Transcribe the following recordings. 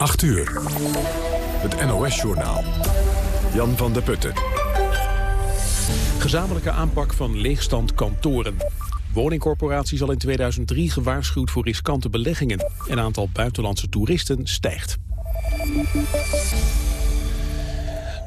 8 uur. Het NOS-journaal. Jan van der Putten. Gezamenlijke aanpak van leegstand kantoren. Woningcorporatie zal in 2003 gewaarschuwd voor riskante beleggingen. Een aantal buitenlandse toeristen stijgt.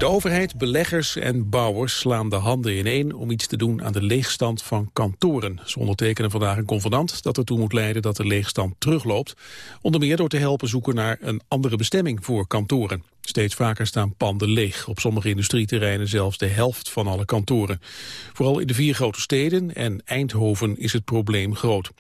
De overheid, beleggers en bouwers slaan de handen ineen om iets te doen aan de leegstand van kantoren. Ze ondertekenen vandaag een convenant dat ertoe moet leiden dat de leegstand terugloopt. Onder meer door te helpen zoeken naar een andere bestemming voor kantoren. Steeds vaker staan panden leeg. Op sommige industrieterreinen zelfs de helft van alle kantoren. Vooral in de vier grote steden en Eindhoven is het probleem groot.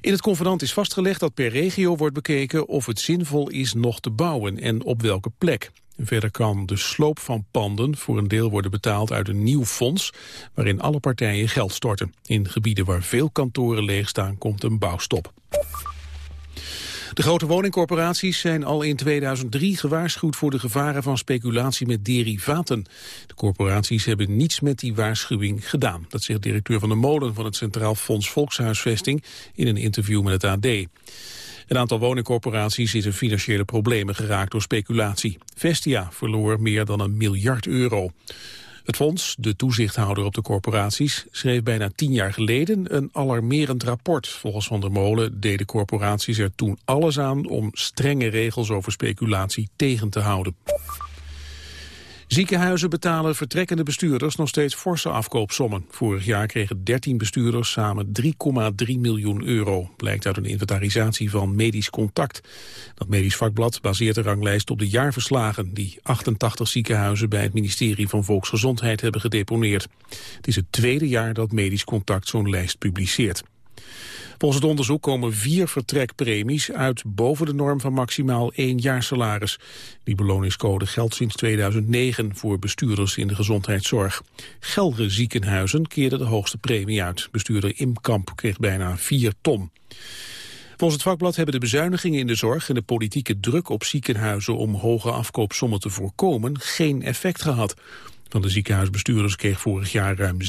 In het convenant is vastgelegd dat per regio wordt bekeken of het zinvol is nog te bouwen en op welke plek. Verder kan de sloop van panden voor een deel worden betaald uit een nieuw fonds waarin alle partijen geld storten. In gebieden waar veel kantoren leegstaan komt een bouwstop. De grote woningcorporaties zijn al in 2003 gewaarschuwd voor de gevaren van speculatie met derivaten. De corporaties hebben niets met die waarschuwing gedaan. Dat zegt directeur van de Molen van het Centraal Fonds Volkshuisvesting in een interview met het AD. Een aantal woningcorporaties is in financiële problemen geraakt door speculatie. Vestia verloor meer dan een miljard euro. Het fonds, de toezichthouder op de corporaties, schreef bijna tien jaar geleden een alarmerend rapport. Volgens Van der Molen deden corporaties er toen alles aan om strenge regels over speculatie tegen te houden. Ziekenhuizen betalen vertrekkende bestuurders nog steeds forse afkoopsommen. Vorig jaar kregen 13 bestuurders samen 3,3 miljoen euro. Blijkt uit een inventarisatie van Medisch Contact. Dat medisch vakblad baseert de ranglijst op de jaarverslagen... die 88 ziekenhuizen bij het ministerie van Volksgezondheid hebben gedeponeerd. Het is het tweede jaar dat Medisch Contact zo'n lijst publiceert. Volgens het onderzoek komen vier vertrekpremies uit boven de norm van maximaal één jaar salaris. Die beloningscode geldt sinds 2009 voor bestuurders in de gezondheidszorg. Gelre ziekenhuizen keerden de hoogste premie uit. Bestuurder Imkamp kreeg bijna 4 ton. Volgens het vakblad hebben de bezuinigingen in de zorg en de politieke druk op ziekenhuizen om hoge afkoopsommen te voorkomen geen effect gehad. Van de ziekenhuisbestuurders kreeg vorig jaar ruim 6%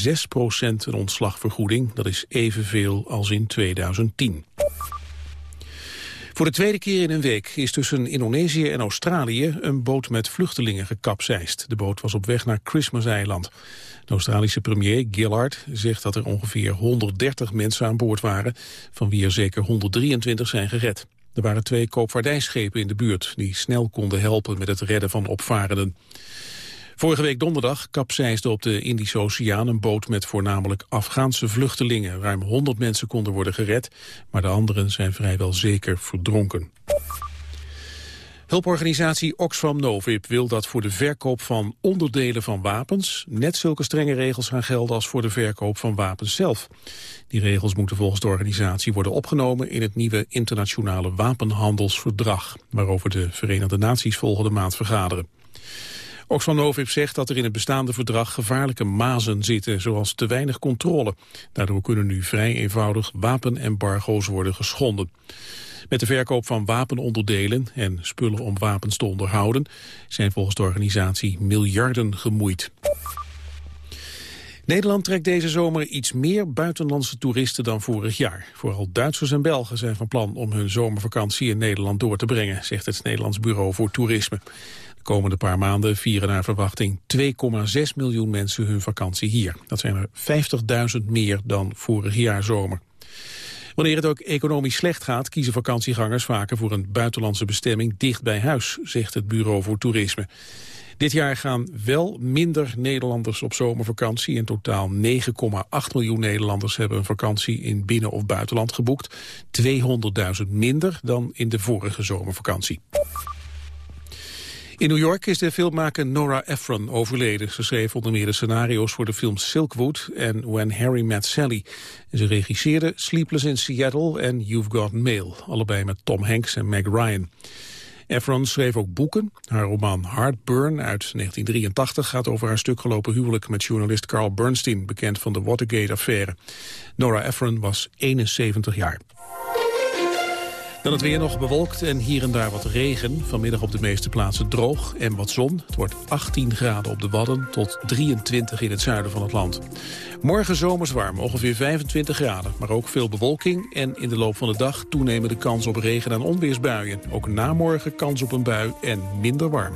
een ontslagvergoeding. Dat is evenveel als in 2010. Voor de tweede keer in een week is tussen Indonesië en Australië een boot met vluchtelingen gekapseist. De boot was op weg naar Christmas-eiland. De Australische premier Gillard zegt dat er ongeveer 130 mensen aan boord waren, van wie er zeker 123 zijn gered. Er waren twee koopvaardijschepen in de buurt die snel konden helpen met het redden van opvarenden. Vorige week donderdag kapseisde op de Indische Oceaan een boot met voornamelijk Afghaanse vluchtelingen. Ruim 100 mensen konden worden gered, maar de anderen zijn vrijwel zeker verdronken. Hulporganisatie Oxfam Novib wil dat voor de verkoop van onderdelen van wapens net zulke strenge regels gaan gelden als voor de verkoop van wapens zelf. Die regels moeten volgens de organisatie worden opgenomen in het nieuwe internationale wapenhandelsverdrag, waarover de Verenigde Naties volgende maand vergaderen. Oxfam Novib zegt dat er in het bestaande verdrag gevaarlijke mazen zitten, zoals te weinig controle. Daardoor kunnen nu vrij eenvoudig wapenembargo's worden geschonden. Met de verkoop van wapenonderdelen en spullen om wapens te onderhouden zijn volgens de organisatie miljarden gemoeid. Nederland trekt deze zomer iets meer buitenlandse toeristen dan vorig jaar. Vooral Duitsers en Belgen zijn van plan om hun zomervakantie in Nederland door te brengen, zegt het Nederlands Bureau voor Toerisme komende paar maanden vieren naar verwachting 2,6 miljoen mensen hun vakantie hier. Dat zijn er 50.000 meer dan vorig jaar zomer. Wanneer het ook economisch slecht gaat, kiezen vakantiegangers vaker voor een buitenlandse bestemming dicht bij huis, zegt het Bureau voor Toerisme. Dit jaar gaan wel minder Nederlanders op zomervakantie. In totaal 9,8 miljoen Nederlanders hebben een vakantie in binnen- of buitenland geboekt. 200.000 minder dan in de vorige zomervakantie. In New York is de filmmaker Nora Ephron overleden. Ze schreef onder meer de scenario's voor de films Silkwood en When Harry Met Sally. Ze regisseerde Sleepless in Seattle en You've Got Mail, allebei met Tom Hanks en Meg Ryan. Ephron schreef ook boeken. Haar roman Heartburn uit 1983 gaat over haar stukgelopen huwelijk met journalist Carl Bernstein, bekend van de Watergate-affaire. Nora Ephron was 71 jaar. Dan het weer nog bewolkt en hier en daar wat regen. Vanmiddag op de meeste plaatsen droog en wat zon. Het wordt 18 graden op de Wadden tot 23 in het zuiden van het land. Morgen zomers warm, ongeveer 25 graden. Maar ook veel bewolking en in de loop van de dag toenemende kans op regen- en onweersbuien. Ook na morgen kans op een bui en minder warm.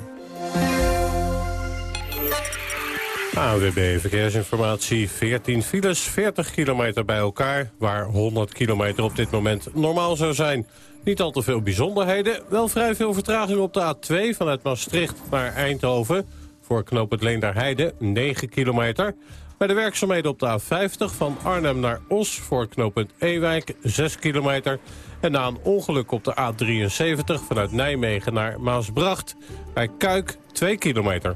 AWB Verkeersinformatie, 14 files, 40 kilometer bij elkaar... waar 100 kilometer op dit moment normaal zou zijn. Niet al te veel bijzonderheden, wel vrij veel vertraging op de A2... vanuit Maastricht naar Eindhoven, voor knoop het Leenderheide, 9 kilometer... Bij de werkzaamheden op de A50 van Arnhem naar Os voor knooppunt Ewijk 6 kilometer. En na een ongeluk op de A73 vanuit Nijmegen naar Maasbracht bij Kuik 2 kilometer.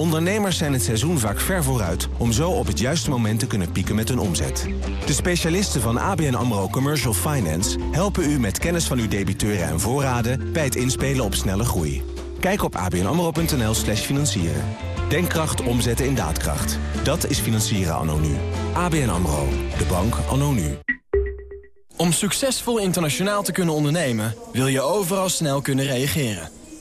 Ondernemers zijn het seizoen vaak ver vooruit... om zo op het juiste moment te kunnen pieken met hun omzet. De specialisten van ABN AMRO Commercial Finance... helpen u met kennis van uw debiteuren en voorraden... bij het inspelen op snelle groei. Kijk op abnamro.nl slash financieren. Denkkracht omzetten in daadkracht. Dat is financieren anno nu. ABN AMRO. De bank anno nu. Om succesvol internationaal te kunnen ondernemen... wil je overal snel kunnen reageren.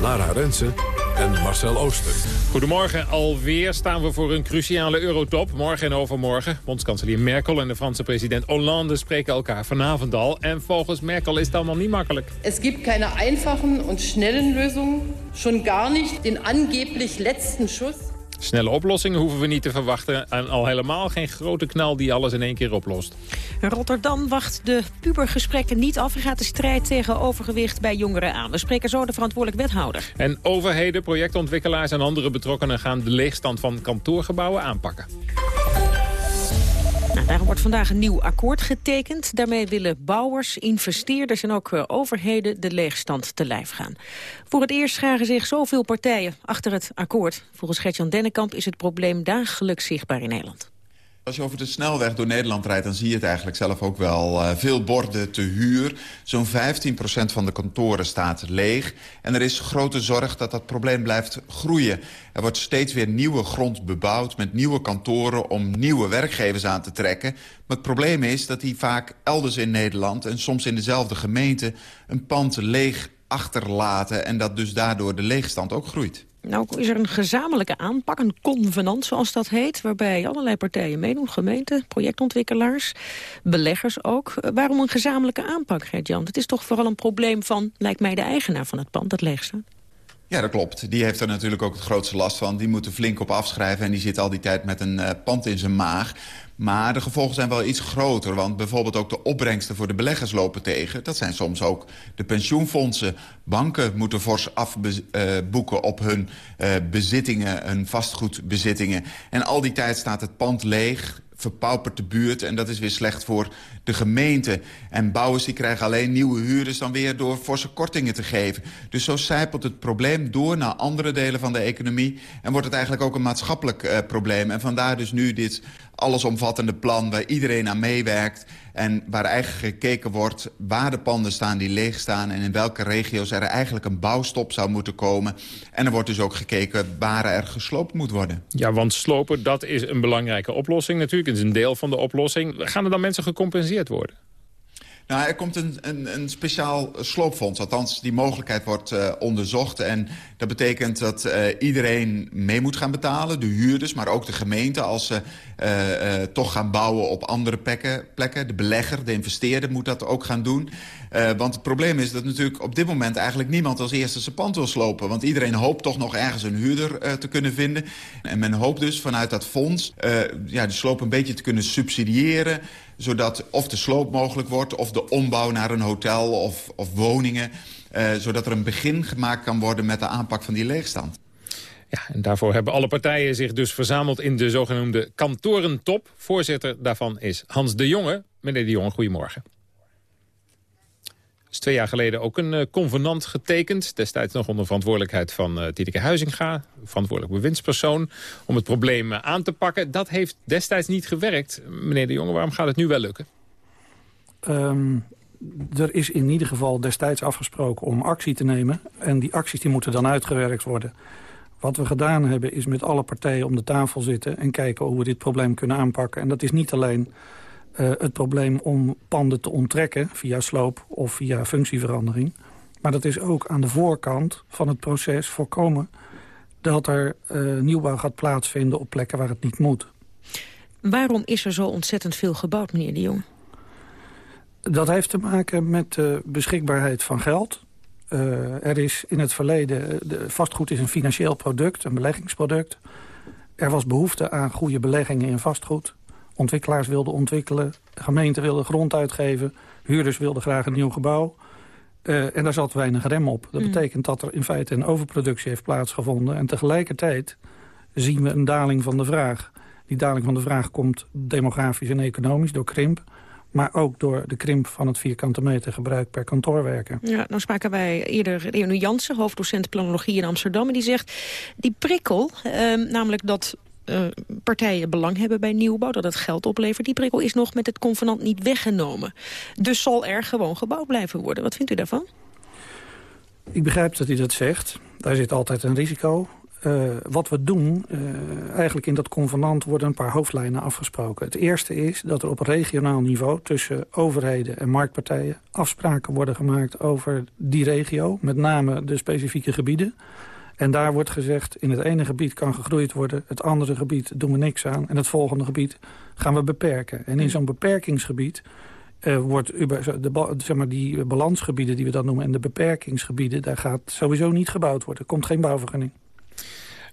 Lara Rensen en Marcel Ooster. Goedemorgen. Alweer staan we voor een cruciale eurotop. Morgen en overmorgen. Bondskanselier Merkel en de Franse president Hollande spreken elkaar vanavond al. En volgens Merkel is het allemaal niet makkelijk. Es gibt keine einfachen und schnellen Lösungen. Schon gar nicht den angeblich letzten Schuss. Snelle oplossingen hoeven we niet te verwachten. En al helemaal geen grote knal die alles in één keer oplost. Rotterdam wacht de pubergesprekken niet af. en gaat de strijd tegen overgewicht bij jongeren aan. We spreken zo de verantwoordelijk wethouder. En overheden, projectontwikkelaars en andere betrokkenen... gaan de leegstand van kantoorgebouwen aanpakken. Daarom wordt vandaag een nieuw akkoord getekend. Daarmee willen bouwers, investeerders en ook eh, overheden de leegstand te lijf gaan. Voor het eerst scharen zich zoveel partijen achter het akkoord. Volgens Gertjan Dennekamp is het probleem dagelijks zichtbaar in Nederland. Als je over de snelweg door Nederland rijdt... dan zie je het eigenlijk zelf ook wel. Uh, veel borden te huur. Zo'n 15% van de kantoren staat leeg. En er is grote zorg dat dat probleem blijft groeien. Er wordt steeds weer nieuwe grond bebouwd met nieuwe kantoren... om nieuwe werkgevers aan te trekken. Maar het probleem is dat die vaak elders in Nederland... en soms in dezelfde gemeente een pand leeg achterlaten... en dat dus daardoor de leegstand ook groeit. Nou is er een gezamenlijke aanpak, een convenant zoals dat heet... waarbij allerlei partijen meedoen, gemeenten, projectontwikkelaars, beleggers ook. Waarom een gezamenlijke aanpak, Gert-Jan? Het is toch vooral een probleem van, lijkt mij, de eigenaar van het pand dat leeg. Ja, dat klopt. Die heeft er natuurlijk ook het grootste last van. Die moet er flink op afschrijven en die zit al die tijd met een uh, pand in zijn maag. Maar de gevolgen zijn wel iets groter. Want bijvoorbeeld ook de opbrengsten voor de beleggers lopen tegen. Dat zijn soms ook de pensioenfondsen. Banken moeten fors afboeken uh, op hun uh, bezittingen, hun vastgoedbezittingen. En al die tijd staat het pand leeg verpaupert de buurt. En dat is weer slecht voor de gemeente. En bouwers die krijgen alleen nieuwe huurders dan weer door forse kortingen te geven. Dus zo zijpelt het probleem door naar andere delen van de economie. En wordt het eigenlijk ook een maatschappelijk uh, probleem. En vandaar dus nu dit allesomvattende plan waar iedereen aan meewerkt... en waar eigenlijk gekeken wordt waar de panden staan die leeg staan... en in welke regio's er eigenlijk een bouwstop zou moeten komen. En er wordt dus ook gekeken waar er gesloopt moet worden. Ja, want slopen, dat is een belangrijke oplossing natuurlijk. Het is een deel van de oplossing. Gaan er dan mensen gecompenseerd worden? Nou, er komt een, een, een speciaal sloopfonds. Althans, die mogelijkheid wordt uh, onderzocht. En dat betekent dat uh, iedereen mee moet gaan betalen. De huurders, maar ook de gemeente... als ze uh, toch gaan bouwen op andere plekken, plekken. De belegger, de investeerder moet dat ook gaan doen. want het probleem is dat natuurlijk op dit moment... eigenlijk niemand als eerste zijn pand wil slopen. Want iedereen hoopt toch nog ergens een huurder te kunnen vinden. En men hoopt dus vanuit dat fonds... ja, de sloop een beetje te kunnen subsidiëren zodat of de sloop mogelijk wordt... of de ombouw naar een hotel of, of woningen... Uh, zodat er een begin gemaakt kan worden met de aanpak van die leegstand. Ja, en daarvoor hebben alle partijen zich dus verzameld in de zogenoemde kantorentop. Voorzitter daarvan is Hans de Jonge. Meneer de Jonge, goedemorgen is twee jaar geleden ook een uh, convenant getekend. Destijds nog onder verantwoordelijkheid van uh, Tieteke Huizinga. Verantwoordelijk bewindspersoon. Om het probleem uh, aan te pakken. Dat heeft destijds niet gewerkt. Meneer de Jonge, waarom gaat het nu wel lukken? Um, er is in ieder geval destijds afgesproken om actie te nemen. En die acties die moeten dan uitgewerkt worden. Wat we gedaan hebben is met alle partijen om de tafel zitten... en kijken hoe we dit probleem kunnen aanpakken. En dat is niet alleen uh, het probleem om panden te onttrekken... via sloop of via functieverandering. Maar dat is ook aan de voorkant van het proces voorkomen... dat er uh, nieuwbouw gaat plaatsvinden op plekken waar het niet moet. Waarom is er zo ontzettend veel gebouwd, meneer de Jong? Dat heeft te maken met de beschikbaarheid van geld. Uh, er is in het verleden... De vastgoed is een financieel product, een beleggingsproduct. Er was behoefte aan goede beleggingen in vastgoed. Ontwikkelaars wilden ontwikkelen, gemeenten wilden grond uitgeven... huurders wilden graag een nieuw gebouw. Uh, en daar zat weinig rem op. Dat mm. betekent dat er in feite een overproductie heeft plaatsgevonden. En tegelijkertijd zien we een daling van de vraag. Die daling van de vraag komt demografisch en economisch door krimp maar ook door de krimp van het vierkante meter gebruik per kantoorwerker. Ja, nou spraken wij eerder Leonie Jansen, hoofddocent planologie in Amsterdam... en die zegt, die prikkel, eh, namelijk dat uh, partijen belang hebben bij nieuwbouw, dat het geld oplevert. Die prikkel is nog met het convenant niet weggenomen. Dus zal er gewoon gebouwd blijven worden. Wat vindt u daarvan? Ik begrijp dat u dat zegt. Daar zit altijd een risico. Uh, wat we doen, uh, eigenlijk in dat convenant worden een paar hoofdlijnen afgesproken. Het eerste is dat er op regionaal niveau tussen overheden en marktpartijen afspraken worden gemaakt over die regio, met name de specifieke gebieden. En daar wordt gezegd, in het ene gebied kan gegroeid worden... het andere gebied doen we niks aan. En het volgende gebied gaan we beperken. En in zo'n beperkingsgebied uh, wordt de, zeg maar, die balansgebieden die we dan noemen... en de beperkingsgebieden, daar gaat sowieso niet gebouwd worden. Er komt geen bouwvergunning.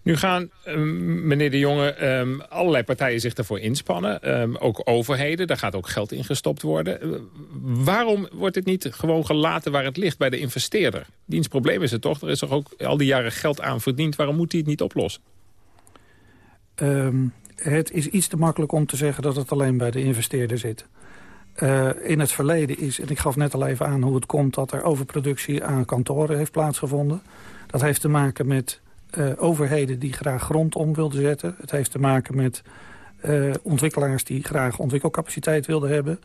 Nu gaan, um, meneer de Jonge, um, allerlei partijen zich daarvoor inspannen. Um, ook overheden, daar gaat ook geld in gestopt worden. Uh, waarom wordt het niet gewoon gelaten waar het ligt, bij de investeerder? Diens probleem is het toch? Er is toch ook al die jaren geld aan verdiend. Waarom moet hij het niet oplossen? het is iets te makkelijk om te zeggen dat het alleen bij de investeerder zit. Uh, in het verleden is, en ik gaf net al even aan hoe het komt... dat er overproductie aan kantoren heeft plaatsgevonden. Dat heeft te maken met uh, overheden die graag grond om wilden zetten. Het heeft te maken met uh, ontwikkelaars die graag ontwikkelcapaciteit wilden hebben.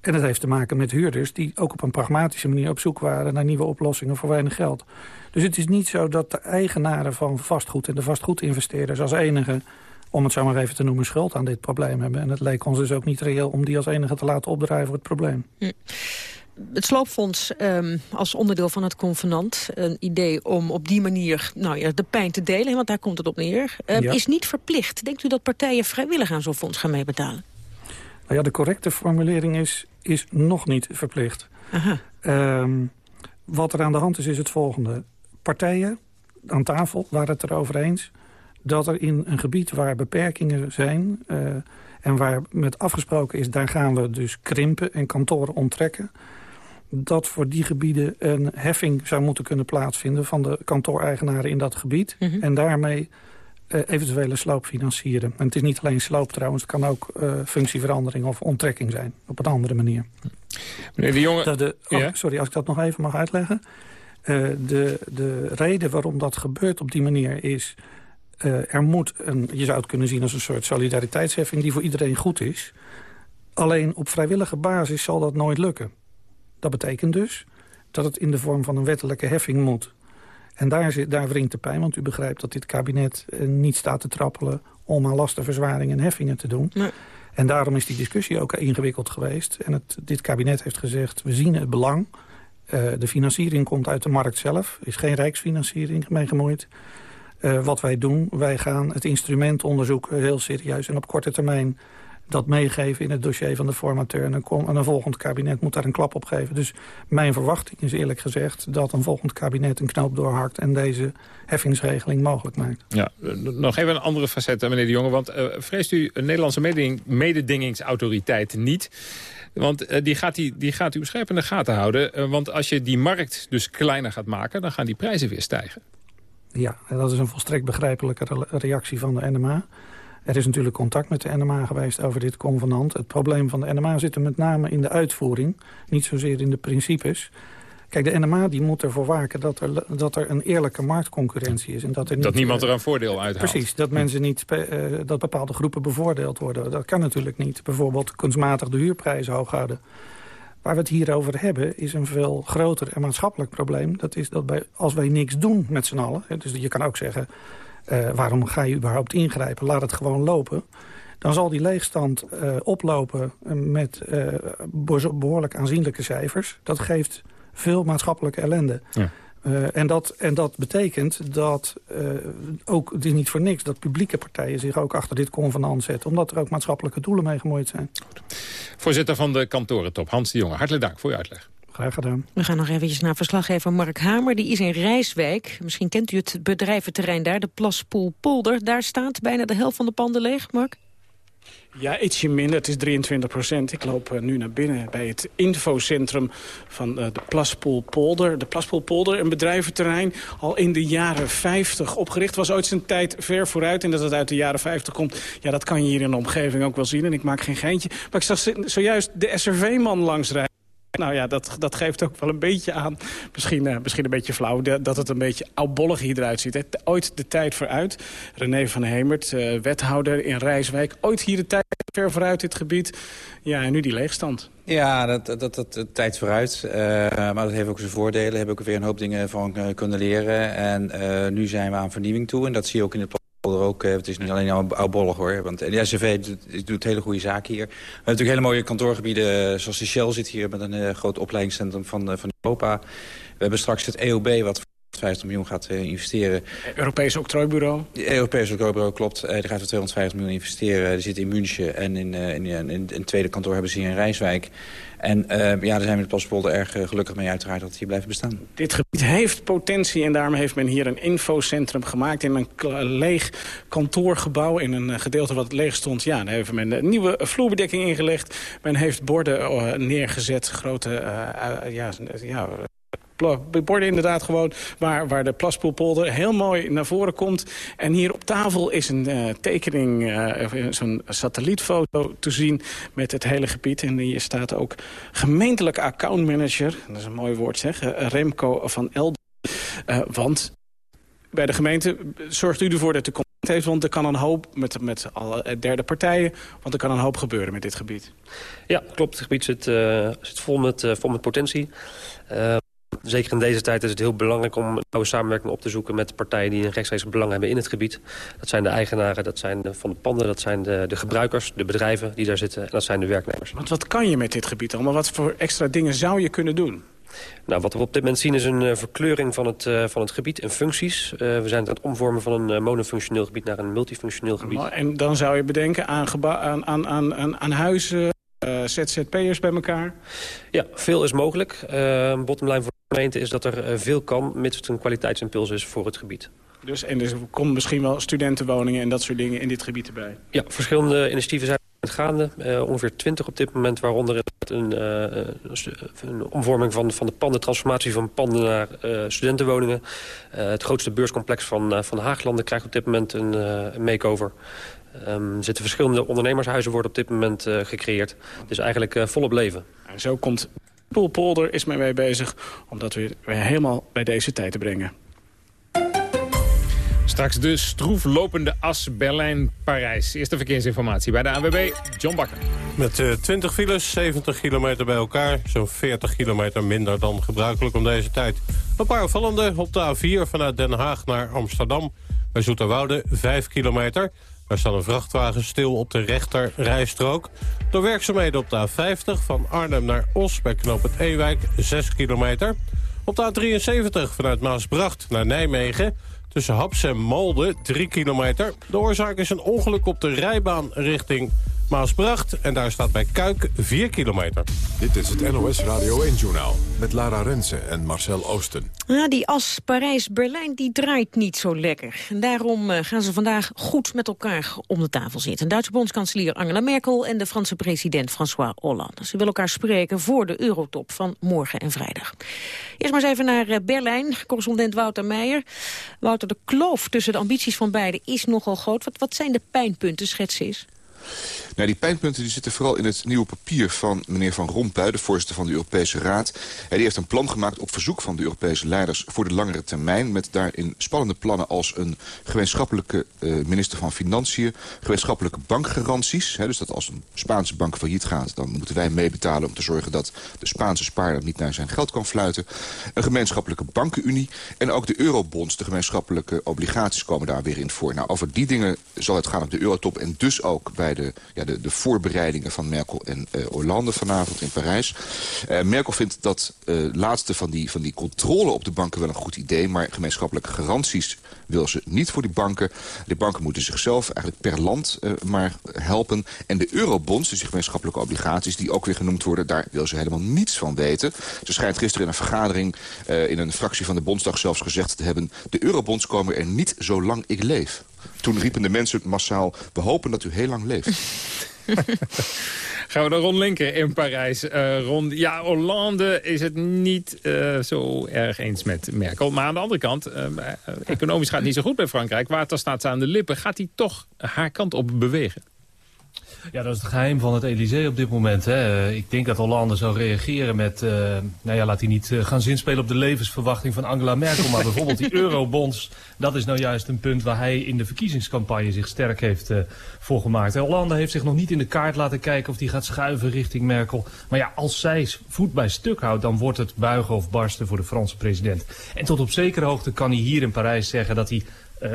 En het heeft te maken met huurders die ook op een pragmatische manier op zoek waren... naar nieuwe oplossingen voor weinig geld. Dus het is niet zo dat de eigenaren van vastgoed en de vastgoedinvesteerders als enige om het zo maar even te noemen, schuld aan dit probleem hebben. En het leek ons dus ook niet reëel om die als enige te laten opdrijven voor het probleem. Hm het sloopfonds um, als onderdeel van het convenant... een idee om op die manier nou ja, de pijn te delen, want daar komt het op neer... Um, ja. is niet verplicht. Denkt u dat partijen vrijwillig aan zo'n fonds gaan meebetalen? Nou ja, de correcte formulering is, is nog niet verplicht. Um, wat er aan de hand is, is het volgende. Partijen aan tafel waren het erover eens... dat er in een gebied waar beperkingen zijn... Uh, en waar met afgesproken is, daar gaan we dus krimpen en kantoren onttrekken dat voor die gebieden een heffing zou moeten kunnen plaatsvinden... van de kantooreigenaren in dat gebied. Mm -hmm. En daarmee uh, eventuele sloop financieren. En het is niet alleen sloop trouwens, het kan ook uh, functieverandering of onttrekking zijn. Op een andere manier. Meneer de Jonge... De, oh, ja? Sorry, als ik dat nog even mag uitleggen. Uh, de, de reden waarom dat gebeurt op die manier is... er moet, een, je zou het kunnen zien als een soort solidariteitsheffing... die voor iedereen goed is. Alleen op vrijwillige basis zal dat nooit lukken. Dat betekent dus dat het in de vorm van een wettelijke heffing moet. En daar, zit, daar wringt de pijn, want u begrijpt dat dit kabinet eh, niet staat te trappelen... om aan lastenverzwaring en heffingen te doen. Nee. En daarom is die discussie ook ingewikkeld geweest. En het, dit kabinet heeft gezegd, we zien het belang. Uh, de financiering komt uit de markt zelf. Er is geen rijksfinanciering mee gemoeid. Uh, wat wij doen, wij gaan het instrument onderzoeken heel serieus... en op korte termijn dat meegeven in het dossier van de formateur. En een, en een volgend kabinet moet daar een klap op geven. Dus mijn verwachting is eerlijk gezegd dat een volgend kabinet een knoop doorhakt... en deze heffingsregeling mogelijk maakt. Ja, nog even een andere facet, meneer de Jonge. Want uh, vreest u een Nederlandse mededing, mededingingsautoriteit niet... Want uh, die, gaat die, die gaat u scherp in de gaten houden. Uh, want als je die markt dus kleiner gaat maken... dan gaan die prijzen weer stijgen. Ja, dat is een volstrekt begrijpelijke reactie van de NMA. Er is natuurlijk contact met de NMA geweest over dit convenant. Het probleem van de NMA zit er met name in de uitvoering. Niet zozeer in de principes. Kijk, de NMA die moet ervoor waken dat er, dat er een eerlijke marktconcurrentie is. En dat, er niet, dat niemand er een voordeel uit haalt. Precies, dat, mensen niet, uh, dat bepaalde groepen bevoordeeld worden. Dat kan natuurlijk niet. Bijvoorbeeld kunstmatig de huurprijzen hoog houden. Waar we het hier over hebben is een veel groter en maatschappelijk probleem. Dat is dat bij, als wij niks doen met z'n allen... dus je kan ook zeggen, uh, waarom ga je überhaupt ingrijpen? Laat het gewoon lopen. Dan zal die leegstand uh, oplopen met uh, behoorlijk aanzienlijke cijfers. Dat geeft veel maatschappelijke ellende. Ja. Uh, en, dat, en dat betekent dat uh, ook, het is niet voor niks... dat publieke partijen zich ook achter dit convenant zetten... omdat er ook maatschappelijke doelen mee gemoeid zijn. Goed. Voorzitter van de kantorentop, Hans de Jonge. Hartelijk dank voor uw uitleg. Graag gedaan. We gaan nog eventjes naar verslaggever Mark Hamer. Die is in Rijswijk. Misschien kent u het bedrijventerrein daar, de Plaspoelpolder. Daar staat bijna de helft van de panden leeg, Mark. Ja, ietsje minder. Het is 23 procent. Ik loop uh, nu naar binnen bij het infocentrum van uh, de Plaspoelpolder. De Plaspoelpolder, een bedrijventerrein, al in de jaren 50 opgericht. Was ooit zijn tijd ver vooruit. En dat het uit de jaren 50 komt, ja, dat kan je hier in de omgeving ook wel zien. En ik maak geen geintje. Maar ik zag zojuist de SRV-man langsrijden. Nou ja, dat, dat geeft ook wel een beetje aan, misschien, uh, misschien een beetje flauw... dat het een beetje oudbollig hier eruit ziet. Hè. Ooit de tijd vooruit. René van Hemert, uh, wethouder in Rijswijk. Ooit hier de tijd ver vooruit dit gebied. Ja, en nu die leegstand. Ja, dat, dat, dat, tijd vooruit. Uh, maar dat heeft ook zijn voordelen. Heb ik er weer een hoop dingen van kunnen leren. En nu zijn we aan vernieuwing toe. En dat zie je ook in het ook, het is niet alleen oudbollig hoor. Want de doet, doet hele goede zaken hier. We hebben natuurlijk hele mooie kantoorgebieden. Zoals de Shell zit hier met een uh, groot opleidingscentrum van, van Europa. We hebben straks het EOB wat 50 miljoen gaat uh, investeren. Europese octrooibureau? Europese octrooibureau, klopt. Uh, die gaat voor 250 miljoen investeren. Die zit in München en in, uh, in, in, in, een tweede kantoor hebben ze hier in Rijswijk. En ja, daar zijn we met Paspolder erg gelukkig mee uiteraard dat het hier blijft bestaan. Dit gebied heeft potentie en daarom heeft men hier een infocentrum gemaakt... in een leeg kantoorgebouw in een gedeelte wat leeg stond. Ja, daar heeft men een nieuwe vloerbedekking ingelegd. Men heeft borden neergezet, grote ja, ja, borden inderdaad gewoon waar, waar de Plaspoelpolder heel mooi naar voren komt. En hier op tafel is een uh, tekening, uh, zo'n satellietfoto te zien met het hele gebied. En hier staat ook gemeentelijke accountmanager, dat is een mooi woord zeg, Remco van Elden. Want bij de gemeente zorgt u ervoor dat de heeft... want er kan een hoop met, met alle derde partijen... want er kan een hoop gebeuren met dit gebied. Ja, klopt. Het gebied zit, zit vol, met, vol met potentie zeker in deze tijd is het heel belangrijk om nauwe samenwerking op te zoeken... met partijen die een rechtstreeks belang hebben in het gebied. Dat zijn de eigenaren, dat zijn de, van de panden, dat zijn de, de gebruikers, de bedrijven die daar zitten... en dat zijn de werknemers. Want wat kan je met dit gebied allemaal? Wat voor extra dingen zou je kunnen doen? Nou, wat we op dit moment zien is een uh, verkleuring van het, uh, van het gebied en functies. Uh, we zijn aan het omvormen van een monofunctioneel gebied naar een multifunctioneel gebied. En dan zou je bedenken aan, aan, aan, aan, aan huizen, ZZP'ers bij elkaar? Ja, veel is mogelijk. bottomline voor gemeente is dat er eh, veel kan... mits het een kwaliteitsimpuls is voor het gebied. Dus, en er komen misschien wel studentenwoningen en dat soort dingen in dit gebied erbij? Ja, verschillende initiatieven zijn gaande. Uh, ongeveer 20 op dit moment, waaronder een, uh, een omvorming van, van de panden, transformatie van panden naar uh, studentenwoningen. het grootste beurscomplex van, van Haaglanden krijgt op dit moment een, een makeover. Um, er zitten verschillende ondernemershuizen worden op dit moment gecreëerd. Dus eigenlijk volop leven. En zo komt Poelpolder is mee bezig om dat weer, weer helemaal bij deze tijd te brengen. Straks de stroef lopende as Berlijn-Parijs. Eerste verkeersinformatie bij de ANWB, John Bakker. Met uh, 20 files, 70 kilometer bij elkaar. Zo'n 40 kilometer minder dan gebruikelijk om deze tijd. Een paar opvallende op de A4 vanuit Den Haag naar Amsterdam. Bij Zoeterwoude 5 kilometer. Er staat een vrachtwagen stil op de rechterrijstrook. Door werkzaamheden op de A50 van Arnhem naar Os bij het Ewijk 6 kilometer. Op de A73 vanuit Maasbracht naar Nijmegen tussen Haps en Molde 3 kilometer. De oorzaak is een ongeluk op de rijbaan richting Maasbracht. En daar staat bij Kuik 4 kilometer. Dit is het NOS Radio 1-journaal met Lara Rensen en Marcel Oosten. Ja, die as Parijs-Berlijn die draait niet zo lekker. En daarom uh, gaan ze vandaag goed met elkaar om de tafel zitten. Duitse bondskanselier Angela Merkel en de Franse president François Hollande. Ze willen elkaar spreken voor de eurotop van morgen en vrijdag. Eerst maar eens even naar uh, Berlijn. Correspondent Wouter Meijer. Wouter, de kloof tussen de ambities van beiden is nogal groot. Wat, wat zijn de pijnpunten, schets eens? Nou, die pijnpunten die zitten vooral in het nieuwe papier van meneer Van Rompuy... de voorzitter van de Europese Raad. Hij heeft een plan gemaakt op verzoek van de Europese leiders... voor de langere termijn, met daarin spannende plannen... als een gemeenschappelijke uh, minister van Financiën... gemeenschappelijke bankgaranties. Hè, dus dat als een Spaanse bank failliet gaat... dan moeten wij meebetalen om te zorgen dat de Spaanse spaarder... niet naar zijn geld kan fluiten. Een gemeenschappelijke bankenunie. En ook de eurobonds, de gemeenschappelijke obligaties... komen daar weer in voor. Nou, over die dingen zal het gaan op de eurotop... en dus ook bij de, ja, de, de voorbereidingen van Merkel en uh, Hollande vanavond in Parijs. Uh, Merkel vindt dat uh, laatste van die, van die controle op de banken wel een goed idee... maar gemeenschappelijke garanties wil ze niet voor die banken. De banken moeten zichzelf eigenlijk per land maar helpen. En de eurobonds, dus die gemeenschappelijke obligaties... die ook weer genoemd worden, daar wil ze helemaal niets van weten. Ze schijnt gisteren in een vergadering in een fractie van de Bondsdag zelfs gezegd te hebben... de eurobonds komen er niet zolang ik leef. Toen riepen de mensen massaal, we hopen dat u heel lang leeft. Gaan we naar Ron Linker in Parijs. Uh, Ron, ja, Hollande is het niet uh, zo erg eens met Merkel. Maar aan de andere kant, uh, economisch gaat het niet zo goed bij Frankrijk. Water staat ze aan de lippen. Gaat hij toch haar kant op bewegen? Ja, dat is het geheim van het Elysée op dit moment. Hè. Ik denk dat Hollande zou reageren met... Uh, nou ja, laat hij niet uh, gaan zinspelen op de levensverwachting van Angela Merkel. Maar bijvoorbeeld die eurobonds, dat is nou juist een punt waar hij in de verkiezingscampagne zich sterk heeft uh, voor gemaakt. Hollande heeft zich nog niet in de kaart laten kijken of hij gaat schuiven richting Merkel. Maar ja, als zij voet bij stuk houdt, dan wordt het buigen of barsten voor de Franse president. En tot op zekere hoogte kan hij hier in Parijs zeggen dat hij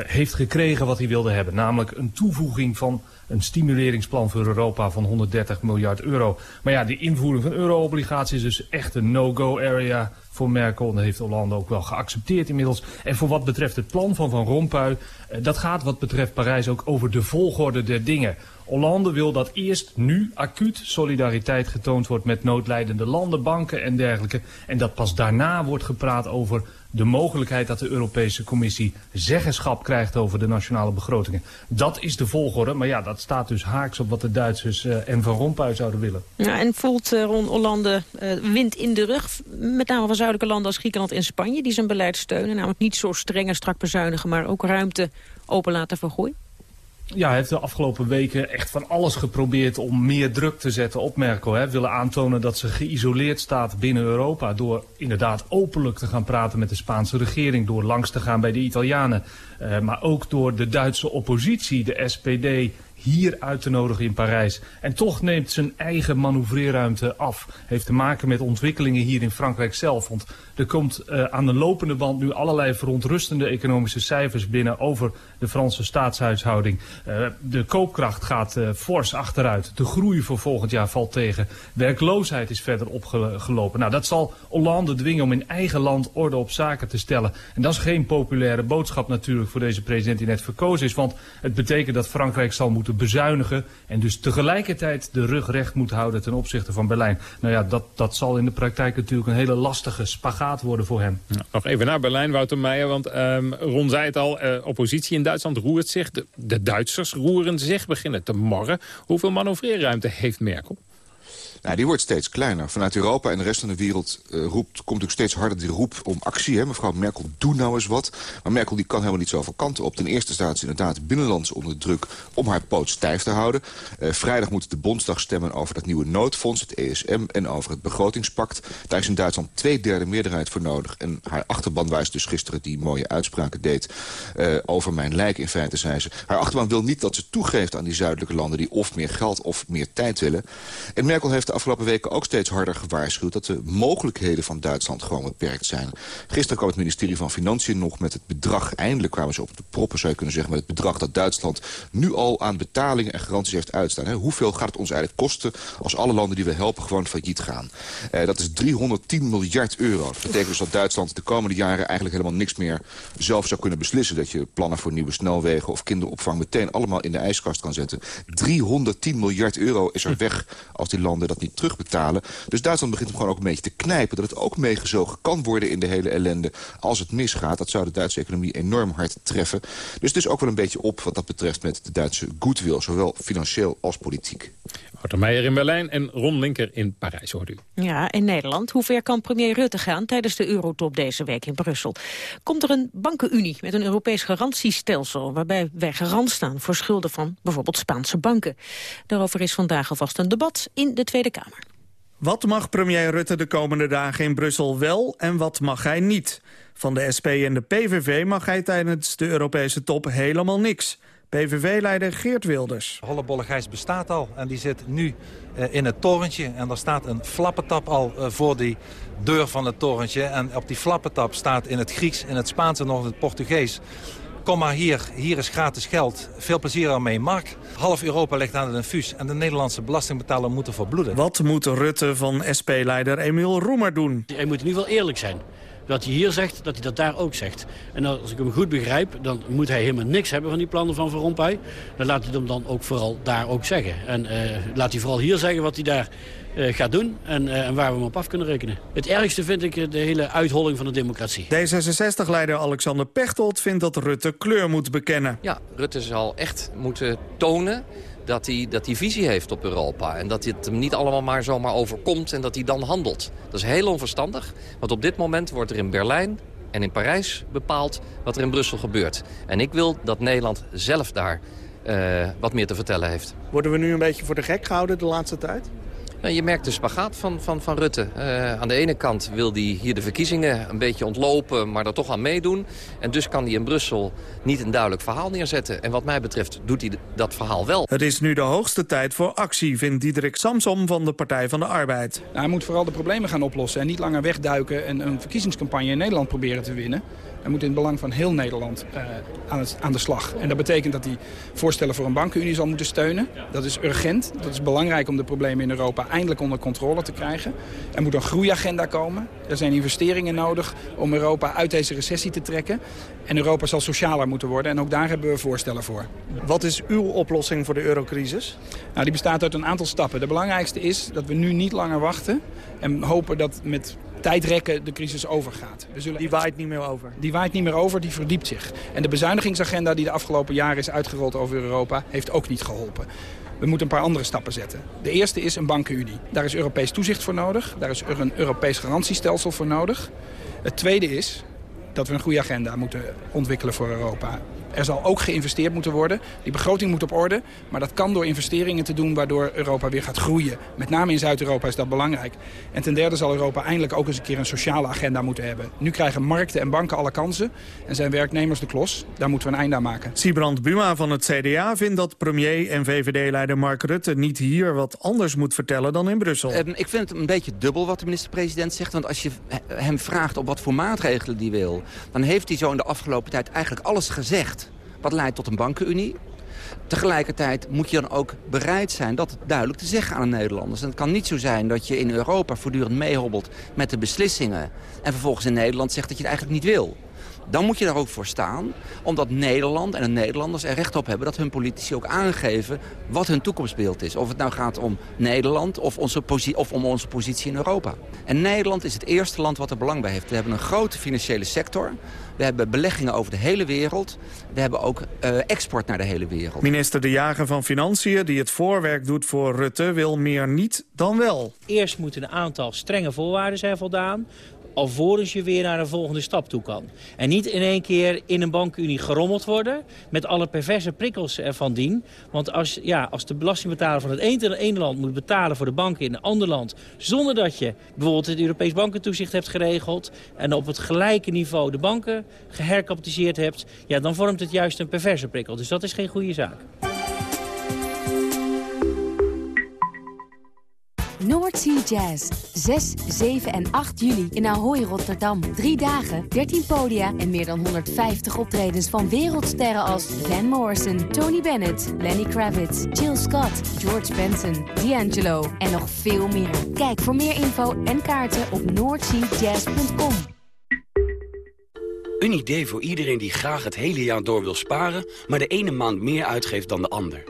heeft gekregen wat hij wilde hebben. Namelijk een toevoeging van een stimuleringsplan voor Europa van 130 miljard euro. Maar ja, de invoering van euro-obligaties is dus echt een no-go area voor Merkel. En dat heeft Hollande ook wel geaccepteerd inmiddels. En voor wat betreft het plan van Van Rompuy, uh, dat gaat wat betreft Parijs ook over de volgorde der dingen. Hollande wil dat eerst nu acuut solidariteit getoond wordt met noodlijdende landen, banken en dergelijke. En dat pas daarna wordt gepraat over de mogelijkheid dat de Europese Commissie zeggenschap krijgt over de nationale begrotingen. Dat is de volgorde, maar ja, dat staat dus haaks op wat de Duitsers uh, en Van Rompuy zouden willen. Ja, en voelt uh, Ron Hollande uh, wind in de rug, met name van zuidelijke landen als Griekenland en Spanje, die zijn beleid steunen, namelijk niet zo streng en strak bezuinigen, maar ook ruimte open laten voor groei? Ja, hij heeft de afgelopen weken echt van alles geprobeerd om meer druk te zetten op Merkel. Hè. Willen aantonen dat ze geïsoleerd staat binnen Europa door inderdaad openlijk te gaan praten met de Spaanse regering. Door langs te gaan bij de Italianen. Uh, maar ook door de Duitse oppositie, de SPD, hier uit te nodigen in Parijs. En toch neemt zijn eigen manoeuvreerruimte af. Heeft te maken met ontwikkelingen hier in Frankrijk zelf. Want er komt uh, aan de lopende band nu allerlei verontrustende economische cijfers binnen over de Franse staatshuishouding. Uh, de koopkracht gaat uh, fors achteruit. De groei voor volgend jaar valt tegen. Werkloosheid is verder opgelopen. Nou, dat zal Hollande dwingen om in eigen land orde op zaken te stellen. En dat is geen populaire boodschap natuurlijk voor deze president die net verkozen is. Want het betekent dat Frankrijk zal moeten bezuinigen en dus tegelijkertijd de rug recht moet houden ten opzichte van Berlijn. Nou ja, dat, dat zal in de praktijk natuurlijk een hele lastige spagaat worden voor hem. Nog even naar Berlijn, Wouter Meijer, want um, Ron zei het al, uh, oppositie in Duitsland roert zich. De, de Duitsers roeren zich, beginnen te morren. Hoeveel manoeuvreerruimte heeft Merkel? Nou, die wordt steeds kleiner. Vanuit Europa en de rest van de wereld uh, roept, komt natuurlijk steeds harder die roep om actie. Hè? Mevrouw Merkel, doe nou eens wat. Maar Merkel die kan helemaal niet zoveel kanten op. Ten eerste staat ze inderdaad binnenlands onder druk om haar poot stijf te houden. Uh, vrijdag moet de Bondsdag stemmen over dat nieuwe noodfonds, het ESM... en over het begrotingspact. Daar is in Duitsland twee derde meerderheid voor nodig. En haar achterban wijst dus gisteren die mooie uitspraken deed... Uh, over mijn lijk in feite, zei ze. Haar achterban wil niet dat ze toegeeft aan die zuidelijke landen... die of meer geld of meer tijd willen. En Merkel heeft de afgelopen weken ook steeds harder gewaarschuwd... dat de mogelijkheden van Duitsland gewoon beperkt zijn. Gisteren kwam het ministerie van Financiën nog met het bedrag... eindelijk kwamen ze op de proppen, zou je kunnen zeggen... met het bedrag dat Duitsland nu al aan betalingen en garanties heeft uitstaan. Hoeveel gaat het ons eigenlijk kosten als alle landen die we helpen gewoon failliet gaan? Uh, dat is 310 miljard euro. Dat betekent dus dat Duitsland de komende jaren eigenlijk helemaal niks meer zelf zou kunnen beslissen. Dat je plannen voor nieuwe snelwegen of kinderopvang meteen allemaal in de ijskast kan zetten. 310 miljard euro is er weg als die landen dat niet terugbetalen. Dus Duitsland begint hem gewoon ook een beetje te knijpen. Dat het ook meegezogen kan worden in de hele ellende als het misgaat. Dat zou de Duitse economie enorm hard treffen. Dus het is ook wel een beetje op wat dat betreft met de Duitse goodwill. Zowel financieel als politiek. Wouter Meijer in Berlijn en Ron Linker in Parijs, hoort u. Ja, in Nederland. Hoe ver kan premier Rutte gaan tijdens de eurotop deze week in Brussel? Komt er een bankenunie met een Europees garantiestelsel... waarbij wij garant staan voor schulden van bijvoorbeeld Spaanse banken? Daarover is vandaag alvast een debat in de Tweede Kamer. Wat mag premier Rutte de komende dagen in Brussel wel en wat mag hij niet? Van de SP en de PVV mag hij tijdens de Europese top helemaal niks. PVV-leider Geert Wilders. Hollebolle Gijs bestaat al en die zit nu uh, in het torentje. En daar staat een flappetap al uh, voor die deur van het torentje. En op die flappetap staat in het Grieks, in het Spaans en nog in het Portugees... Kom maar hier, hier is gratis geld. Veel plezier ermee, Mark. Half Europa ligt aan het infuus en de Nederlandse belastingbetaler moeten verbloeden. Wat moet Rutte van SP-leider Emiel Roemer doen? Hij moet in ieder geval eerlijk zijn. Wat hij hier zegt, dat hij dat daar ook zegt. En als ik hem goed begrijp, dan moet hij helemaal niks hebben van die plannen van Van Rompuy. Dan laat hij hem dan ook vooral daar ook zeggen. En uh, laat hij vooral hier zeggen wat hij daar gaat doen en, uh, en, waar we hem op af kunnen rekenen. Het ergste vind ik de hele uitholling van de democratie. D66-leider Alexander Pechtold vindt dat Rutte kleur moet bekennen. Ja, Rutte zal echt moeten tonen dat hij, dat hij visie heeft op Europa. En dat het hem niet allemaal maar zomaar overkomt en dat hij dan handelt. Dat is heel onverstandig, want op dit moment wordt er in Berlijn en in Parijs bepaald wat er in Brussel gebeurt. En ik wil dat Nederland zelf daar uh, wat meer te vertellen heeft. Worden we nu een beetje voor de gek gehouden de laatste tijd? Nou, je merkt de spagaat van, van, van Rutte. Uh, aan de ene kant wil hij hier de verkiezingen een beetje ontlopen... maar er toch aan meedoen. En dus kan hij in Brussel niet een duidelijk verhaal neerzetten. En wat mij betreft doet hij dat verhaal wel. Het is nu de hoogste tijd voor actie, vindt Diederik Samsom van de Partij van de Arbeid. Nou, hij moet vooral de problemen gaan oplossen... en niet langer wegduiken en een verkiezingscampagne in Nederland proberen te winnen. Hij moet in het belang van heel Nederland uh, aan, het, aan de slag. En dat betekent dat hij voorstellen voor een bankenunie zal moeten steunen. Dat is urgent. Dat is belangrijk om de problemen in Europa eindelijk onder controle te krijgen. Er moet een groeiagenda komen. Er zijn investeringen nodig om Europa uit deze recessie te trekken. En Europa zal socialer moeten worden. En ook daar hebben we voorstellen voor. Wat is uw oplossing voor de eurocrisis? Nou, die bestaat uit een aantal stappen. De belangrijkste is dat we nu niet langer wachten. En hopen dat met tijdrekken de crisis overgaat. We zullen die waait niet meer over? Die waait niet meer over, die verdiept zich. En de bezuinigingsagenda die de afgelopen jaren is uitgerold over Europa... heeft ook niet geholpen. We moeten een paar andere stappen zetten. De eerste is een bankenunie. Daar is Europees toezicht voor nodig. Daar is een Europees garantiestelsel voor nodig. Het tweede is dat we een goede agenda moeten ontwikkelen voor Europa. Er zal ook geïnvesteerd moeten worden. Die begroting moet op orde. Maar dat kan door investeringen te doen waardoor Europa weer gaat groeien. Met name in Zuid-Europa is dat belangrijk. En ten derde zal Europa eindelijk ook eens een keer een sociale agenda moeten hebben. Nu krijgen markten en banken alle kansen. En zijn werknemers de klos. Daar moeten we een einde aan maken. Siebrand Buma van het CDA vindt dat premier en VVD-leider Mark Rutte niet hier wat anders moet vertellen dan in Brussel. Um, ik vind het een beetje dubbel wat de minister-president zegt. Want als je hem vraagt op wat voor maatregelen die wil... dan heeft hij zo in de afgelopen tijd eigenlijk alles gezegd wat leidt tot een bankenunie. Tegelijkertijd moet je dan ook bereid zijn dat duidelijk te zeggen aan de Nederlanders. En het kan niet zo zijn dat je in Europa voortdurend meehobbelt met de beslissingen... en vervolgens in Nederland zegt dat je het eigenlijk niet wil dan moet je daar ook voor staan. Omdat Nederland en de Nederlanders er recht op hebben... dat hun politici ook aangeven wat hun toekomstbeeld is. Of het nou gaat om Nederland of, onze of om onze positie in Europa. En Nederland is het eerste land wat er belang bij heeft. We hebben een grote financiële sector. We hebben beleggingen over de hele wereld. We hebben ook uh, export naar de hele wereld. Minister De Jager van Financiën, die het voorwerk doet voor Rutte... wil meer niet dan wel. Eerst moeten een aantal strenge voorwaarden zijn voldaan alvorens je weer naar een volgende stap toe kan. En niet in één keer in een bankunie gerommeld worden... met alle perverse prikkels ervan dien. Want als, ja, als de belastingbetaler van het ene land moet betalen voor de banken in een ander land... zonder dat je bijvoorbeeld het Europees bankentoezicht hebt geregeld... en op het gelijke niveau de banken geherkapitaliseerd hebt... Ja, dan vormt het juist een perverse prikkel. Dus dat is geen goede zaak. North Sea Jazz. 6, 7 en 8 juli in Ahoy, Rotterdam. Drie dagen, 13 podia en meer dan 150 optredens van wereldsterren als Van Morrison, Tony Bennett, Lenny Kravitz, Jill Scott, George Benson, D'Angelo en nog veel meer. Kijk voor meer info en kaarten op northseajazz.com. Een idee voor iedereen die graag het hele jaar door wil sparen... maar de ene maand meer uitgeeft dan de ander.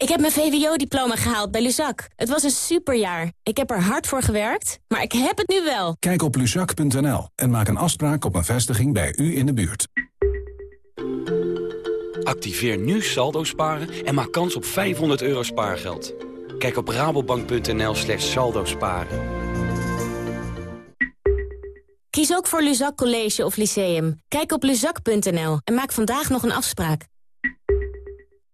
Ik heb mijn VWO-diploma gehaald bij Luzak. Het was een superjaar. Ik heb er hard voor gewerkt, maar ik heb het nu wel. Kijk op luzak.nl en maak een afspraak op een vestiging bij u in de buurt. Activeer nu saldo sparen en maak kans op 500 euro spaargeld. Kijk op rabobank.nl slash saldo sparen. Kies ook voor Luzak College of Lyceum. Kijk op luzak.nl en maak vandaag nog een afspraak.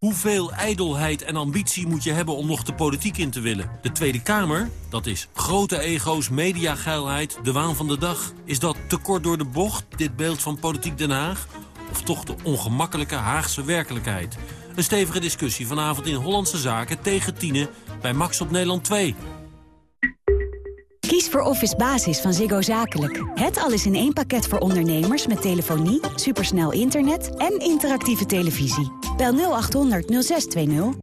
Hoeveel ijdelheid en ambitie moet je hebben om nog de politiek in te willen? De Tweede Kamer, dat is grote ego's, mediageilheid, de waan van de dag. Is dat te kort door de bocht, dit beeld van politiek Den Haag? Of toch de ongemakkelijke Haagse werkelijkheid? Een stevige discussie vanavond in Hollandse Zaken tegen Tienen bij Max op Nederland 2. Kies voor Office Basis van Ziggo Zakelijk. Het alles in één pakket voor ondernemers met telefonie, supersnel internet en interactieve televisie. Bel 0800 0620.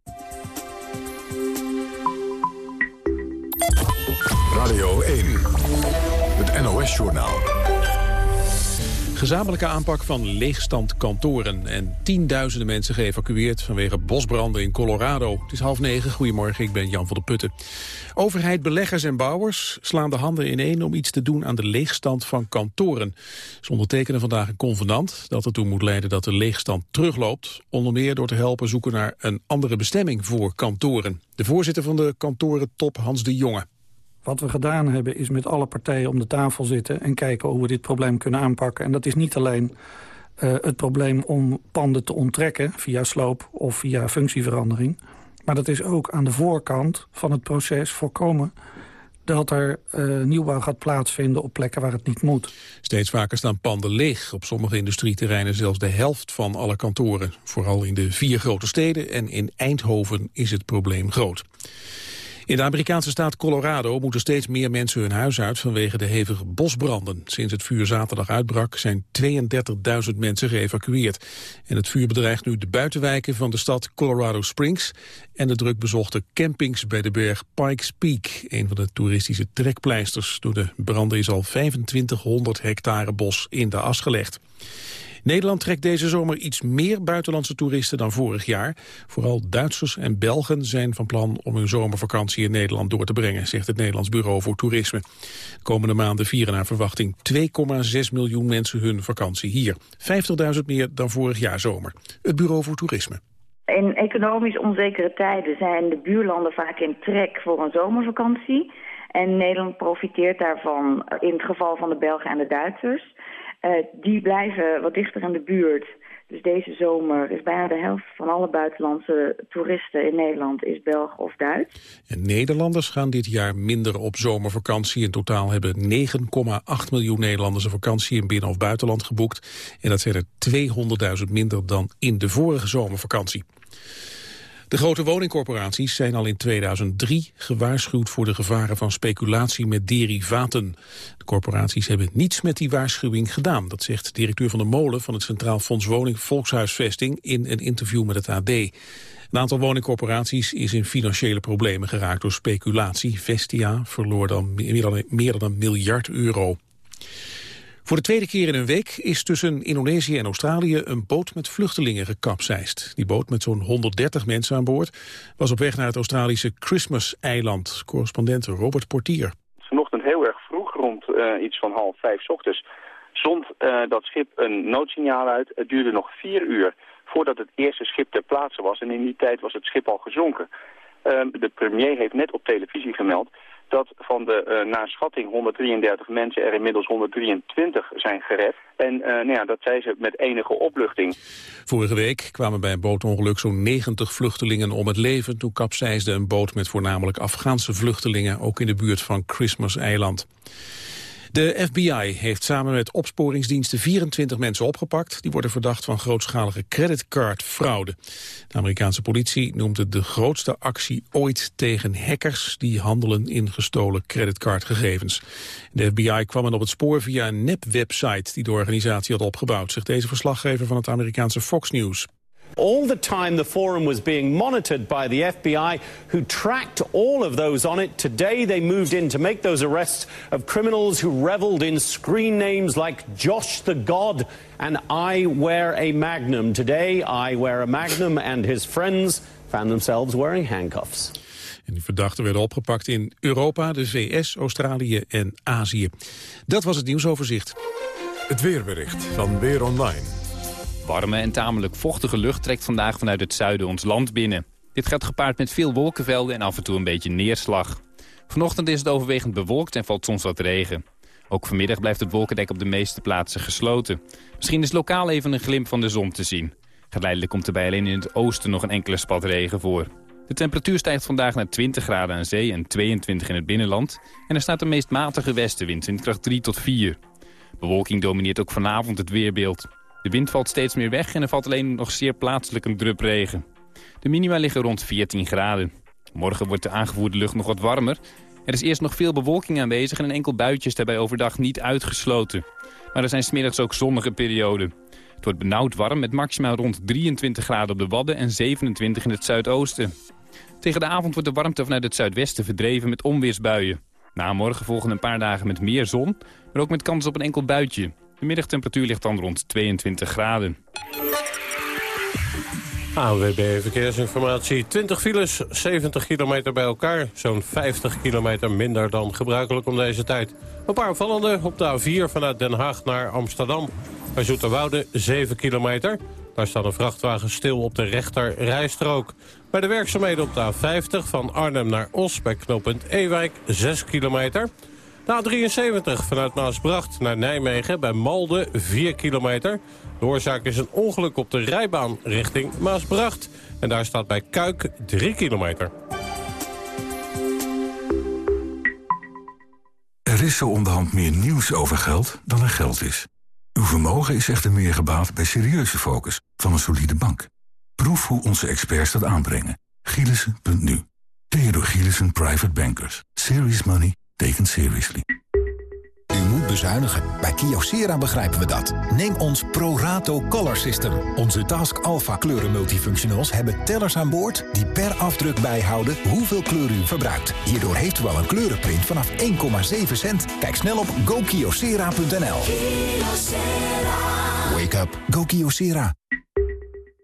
Radio 1, het NOS-journaal. Gezamenlijke aanpak van leegstand kantoren en tienduizenden mensen geëvacueerd vanwege bosbranden in Colorado. Het is half negen. Goedemorgen, ik ben Jan van der Putten. Overheid, beleggers en bouwers slaan de handen ineen om iets te doen aan de leegstand van kantoren. Ze ondertekenen vandaag een convenant dat ertoe moet leiden dat de leegstand terugloopt. Onder meer door te helpen zoeken naar een andere bestemming voor kantoren. De voorzitter van de kantorentop Hans de Jonge. Wat we gedaan hebben is met alle partijen om de tafel zitten... en kijken hoe we dit probleem kunnen aanpakken. En dat is niet alleen uh, het probleem om panden te onttrekken... via sloop of via functieverandering. Maar dat is ook aan de voorkant van het proces voorkomen dat er uh, nieuwbouw gaat plaatsvinden op plekken waar het niet moet. Steeds vaker staan panden leeg. Op sommige industrieterreinen zelfs de helft van alle kantoren. Vooral in de vier grote steden en in Eindhoven is het probleem groot. In de Amerikaanse staat Colorado moeten steeds meer mensen hun huis uit vanwege de hevige bosbranden. Sinds het vuur zaterdag uitbrak zijn 32.000 mensen geëvacueerd. En het vuur bedreigt nu de buitenwijken van de stad Colorado Springs en de drukbezochte campings bij de berg Pikes Peak, een van de toeristische trekpleisters. Door de branden is al 2500 hectare bos in de as gelegd. Nederland trekt deze zomer iets meer buitenlandse toeristen dan vorig jaar. Vooral Duitsers en Belgen zijn van plan om hun zomervakantie in Nederland door te brengen, zegt het Nederlands Bureau voor Toerisme. De komende maanden vieren naar verwachting 2,6 miljoen mensen hun vakantie hier. 50.000 meer dan vorig jaar zomer. Het Bureau voor Toerisme. In economisch onzekere tijden zijn de buurlanden vaak in trek voor een zomervakantie. En Nederland profiteert daarvan in het geval van de Belgen en de Duitsers. Uh, die blijven wat dichter in de buurt. Dus deze zomer is bijna de helft van alle buitenlandse toeristen in Nederland is Belg of Duits. En Nederlanders gaan dit jaar minder op zomervakantie. In totaal hebben 9,8 miljoen Nederlanders een vakantie in binnen- of buitenland geboekt. En dat zijn er 200.000 minder dan in de vorige zomervakantie. De grote woningcorporaties zijn al in 2003 gewaarschuwd voor de gevaren van speculatie met derivaten. De corporaties hebben niets met die waarschuwing gedaan. Dat zegt directeur van de Molen van het Centraal Fonds Woning Volkshuisvesting in een interview met het AD. Een aantal woningcorporaties is in financiële problemen geraakt door speculatie. Vestia verloor dan meer dan, meer dan een miljard euro. Voor de tweede keer in een week is tussen Indonesië en Australië een boot met vluchtelingen gekapseist. Die boot met zo'n 130 mensen aan boord was op weg naar het Australische Christmas-eiland. Correspondent Robert Portier. Vanochtend heel erg vroeg, rond uh, iets van half vijf ochtends, zond uh, dat schip een noodsignaal uit. Het duurde nog vier uur voordat het eerste schip ter plaatse was. En in die tijd was het schip al gezonken. Uh, de premier heeft net op televisie gemeld dat van de uh, naar schatting 133 mensen er inmiddels 123 zijn gered. En uh, nou ja, dat zei ze met enige opluchting. Vorige week kwamen bij een bootongeluk zo'n 90 vluchtelingen om het leven. Toen kapseisde een boot met voornamelijk Afghaanse vluchtelingen... ook in de buurt van Christmas-eiland. De FBI heeft samen met opsporingsdiensten 24 mensen opgepakt. Die worden verdacht van grootschalige creditcardfraude. De Amerikaanse politie noemt het de grootste actie ooit tegen hackers... die handelen in gestolen creditcardgegevens. De FBI kwam er op het spoor via een nepwebsite die de organisatie had opgebouwd... zegt deze verslaggever van het Amerikaanse Fox News. All the time the forum was being monitored by the FBI, who tracked all of those on it. Today they moved in to make those arrests of criminals who reveled in screen names like Josh the God and I Wear a Magnum. Today, I Wear a Magnum and his friends found themselves wearing handcuffs. En die verdachten werden opgepakt in Europa, de VS, Australië en Azië. Dat was het nieuwsoverzicht. Het weerbericht van Weer Online. Warme en tamelijk vochtige lucht trekt vandaag vanuit het zuiden ons land binnen. Dit gaat gepaard met veel wolkenvelden en af en toe een beetje neerslag. Vanochtend is het overwegend bewolkt en valt soms wat regen. Ook vanmiddag blijft het wolkendek op de meeste plaatsen gesloten. Misschien is lokaal even een glimp van de zon te zien. Geleidelijk komt er bij alleen in het oosten nog een enkele spat regen voor. De temperatuur stijgt vandaag naar 20 graden aan zee en 22 in het binnenland. En er staat een meest matige westenwind, windkracht 3 tot 4. Bewolking domineert ook vanavond het weerbeeld. De wind valt steeds meer weg en er valt alleen nog zeer plaatselijk een drup regen. De minima liggen rond 14 graden. Morgen wordt de aangevoerde lucht nog wat warmer. Er is eerst nog veel bewolking aanwezig en een enkel buitje is daarbij overdag niet uitgesloten. Maar er zijn smiddags ook zonnige perioden. Het wordt benauwd warm met maximaal rond 23 graden op de Wadden en 27 in het zuidoosten. Tegen de avond wordt de warmte vanuit het zuidwesten verdreven met onweersbuien. Na morgen volgen een paar dagen met meer zon, maar ook met kans op een enkel buitje. De middagtemperatuur ligt dan rond 22 graden. ANWB Verkeersinformatie. 20 files, 70 kilometer bij elkaar. Zo'n 50 kilometer minder dan gebruikelijk om deze tijd. Een paar opvallende op de A4 vanuit Den Haag naar Amsterdam. Bij Zoeterwoude 7 kilometer. Daar staat een vrachtwagen stil op de rechter rijstrook. Bij de werkzaamheden op de A50 van Arnhem naar Os bij knooppunt Ewijk 6 kilometer. De A73 vanuit Maasbracht naar Nijmegen bij Malden 4 kilometer. De oorzaak is een ongeluk op de rijbaan richting Maasbracht. En daar staat bij Kuik 3 kilometer. Er is zo onderhand meer nieuws over geld dan er geld is. Uw vermogen is echter meer gebaat bij serieuze focus van een solide bank. Proef hoe onze experts dat aanbrengen. Gielissen.nu. Theodor Gielissen Private Bankers. Serious money taken seriously. U moet bezuinigen. Bij Kyocera begrijpen we dat. Neem ons ProRato Color System. Onze Task Alpha kleuren multifunctionals hebben tellers aan boord... die per afdruk bijhouden hoeveel kleur u verbruikt. Hierdoor heeft u al een kleurenprint vanaf 1,7 cent. Kijk snel op gokyocera.nl. Wake up. Go Kyocera.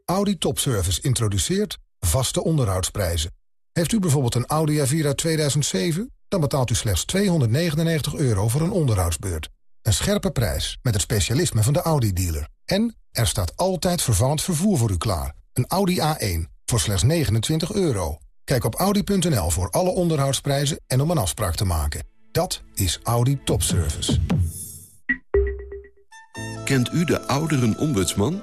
Audi Topservice introduceert vaste onderhoudsprijzen. Heeft u bijvoorbeeld een Audi A4 uit 2007? Dan betaalt u slechts 299 euro voor een onderhoudsbeurt. Een scherpe prijs met het specialisme van de Audi-dealer. En er staat altijd vervallend vervoer voor u klaar. Een Audi A1 voor slechts 29 euro. Kijk op audi.nl voor alle onderhoudsprijzen en om een afspraak te maken. Dat is Audi Topservice. Kent u de ouderen-ombudsman?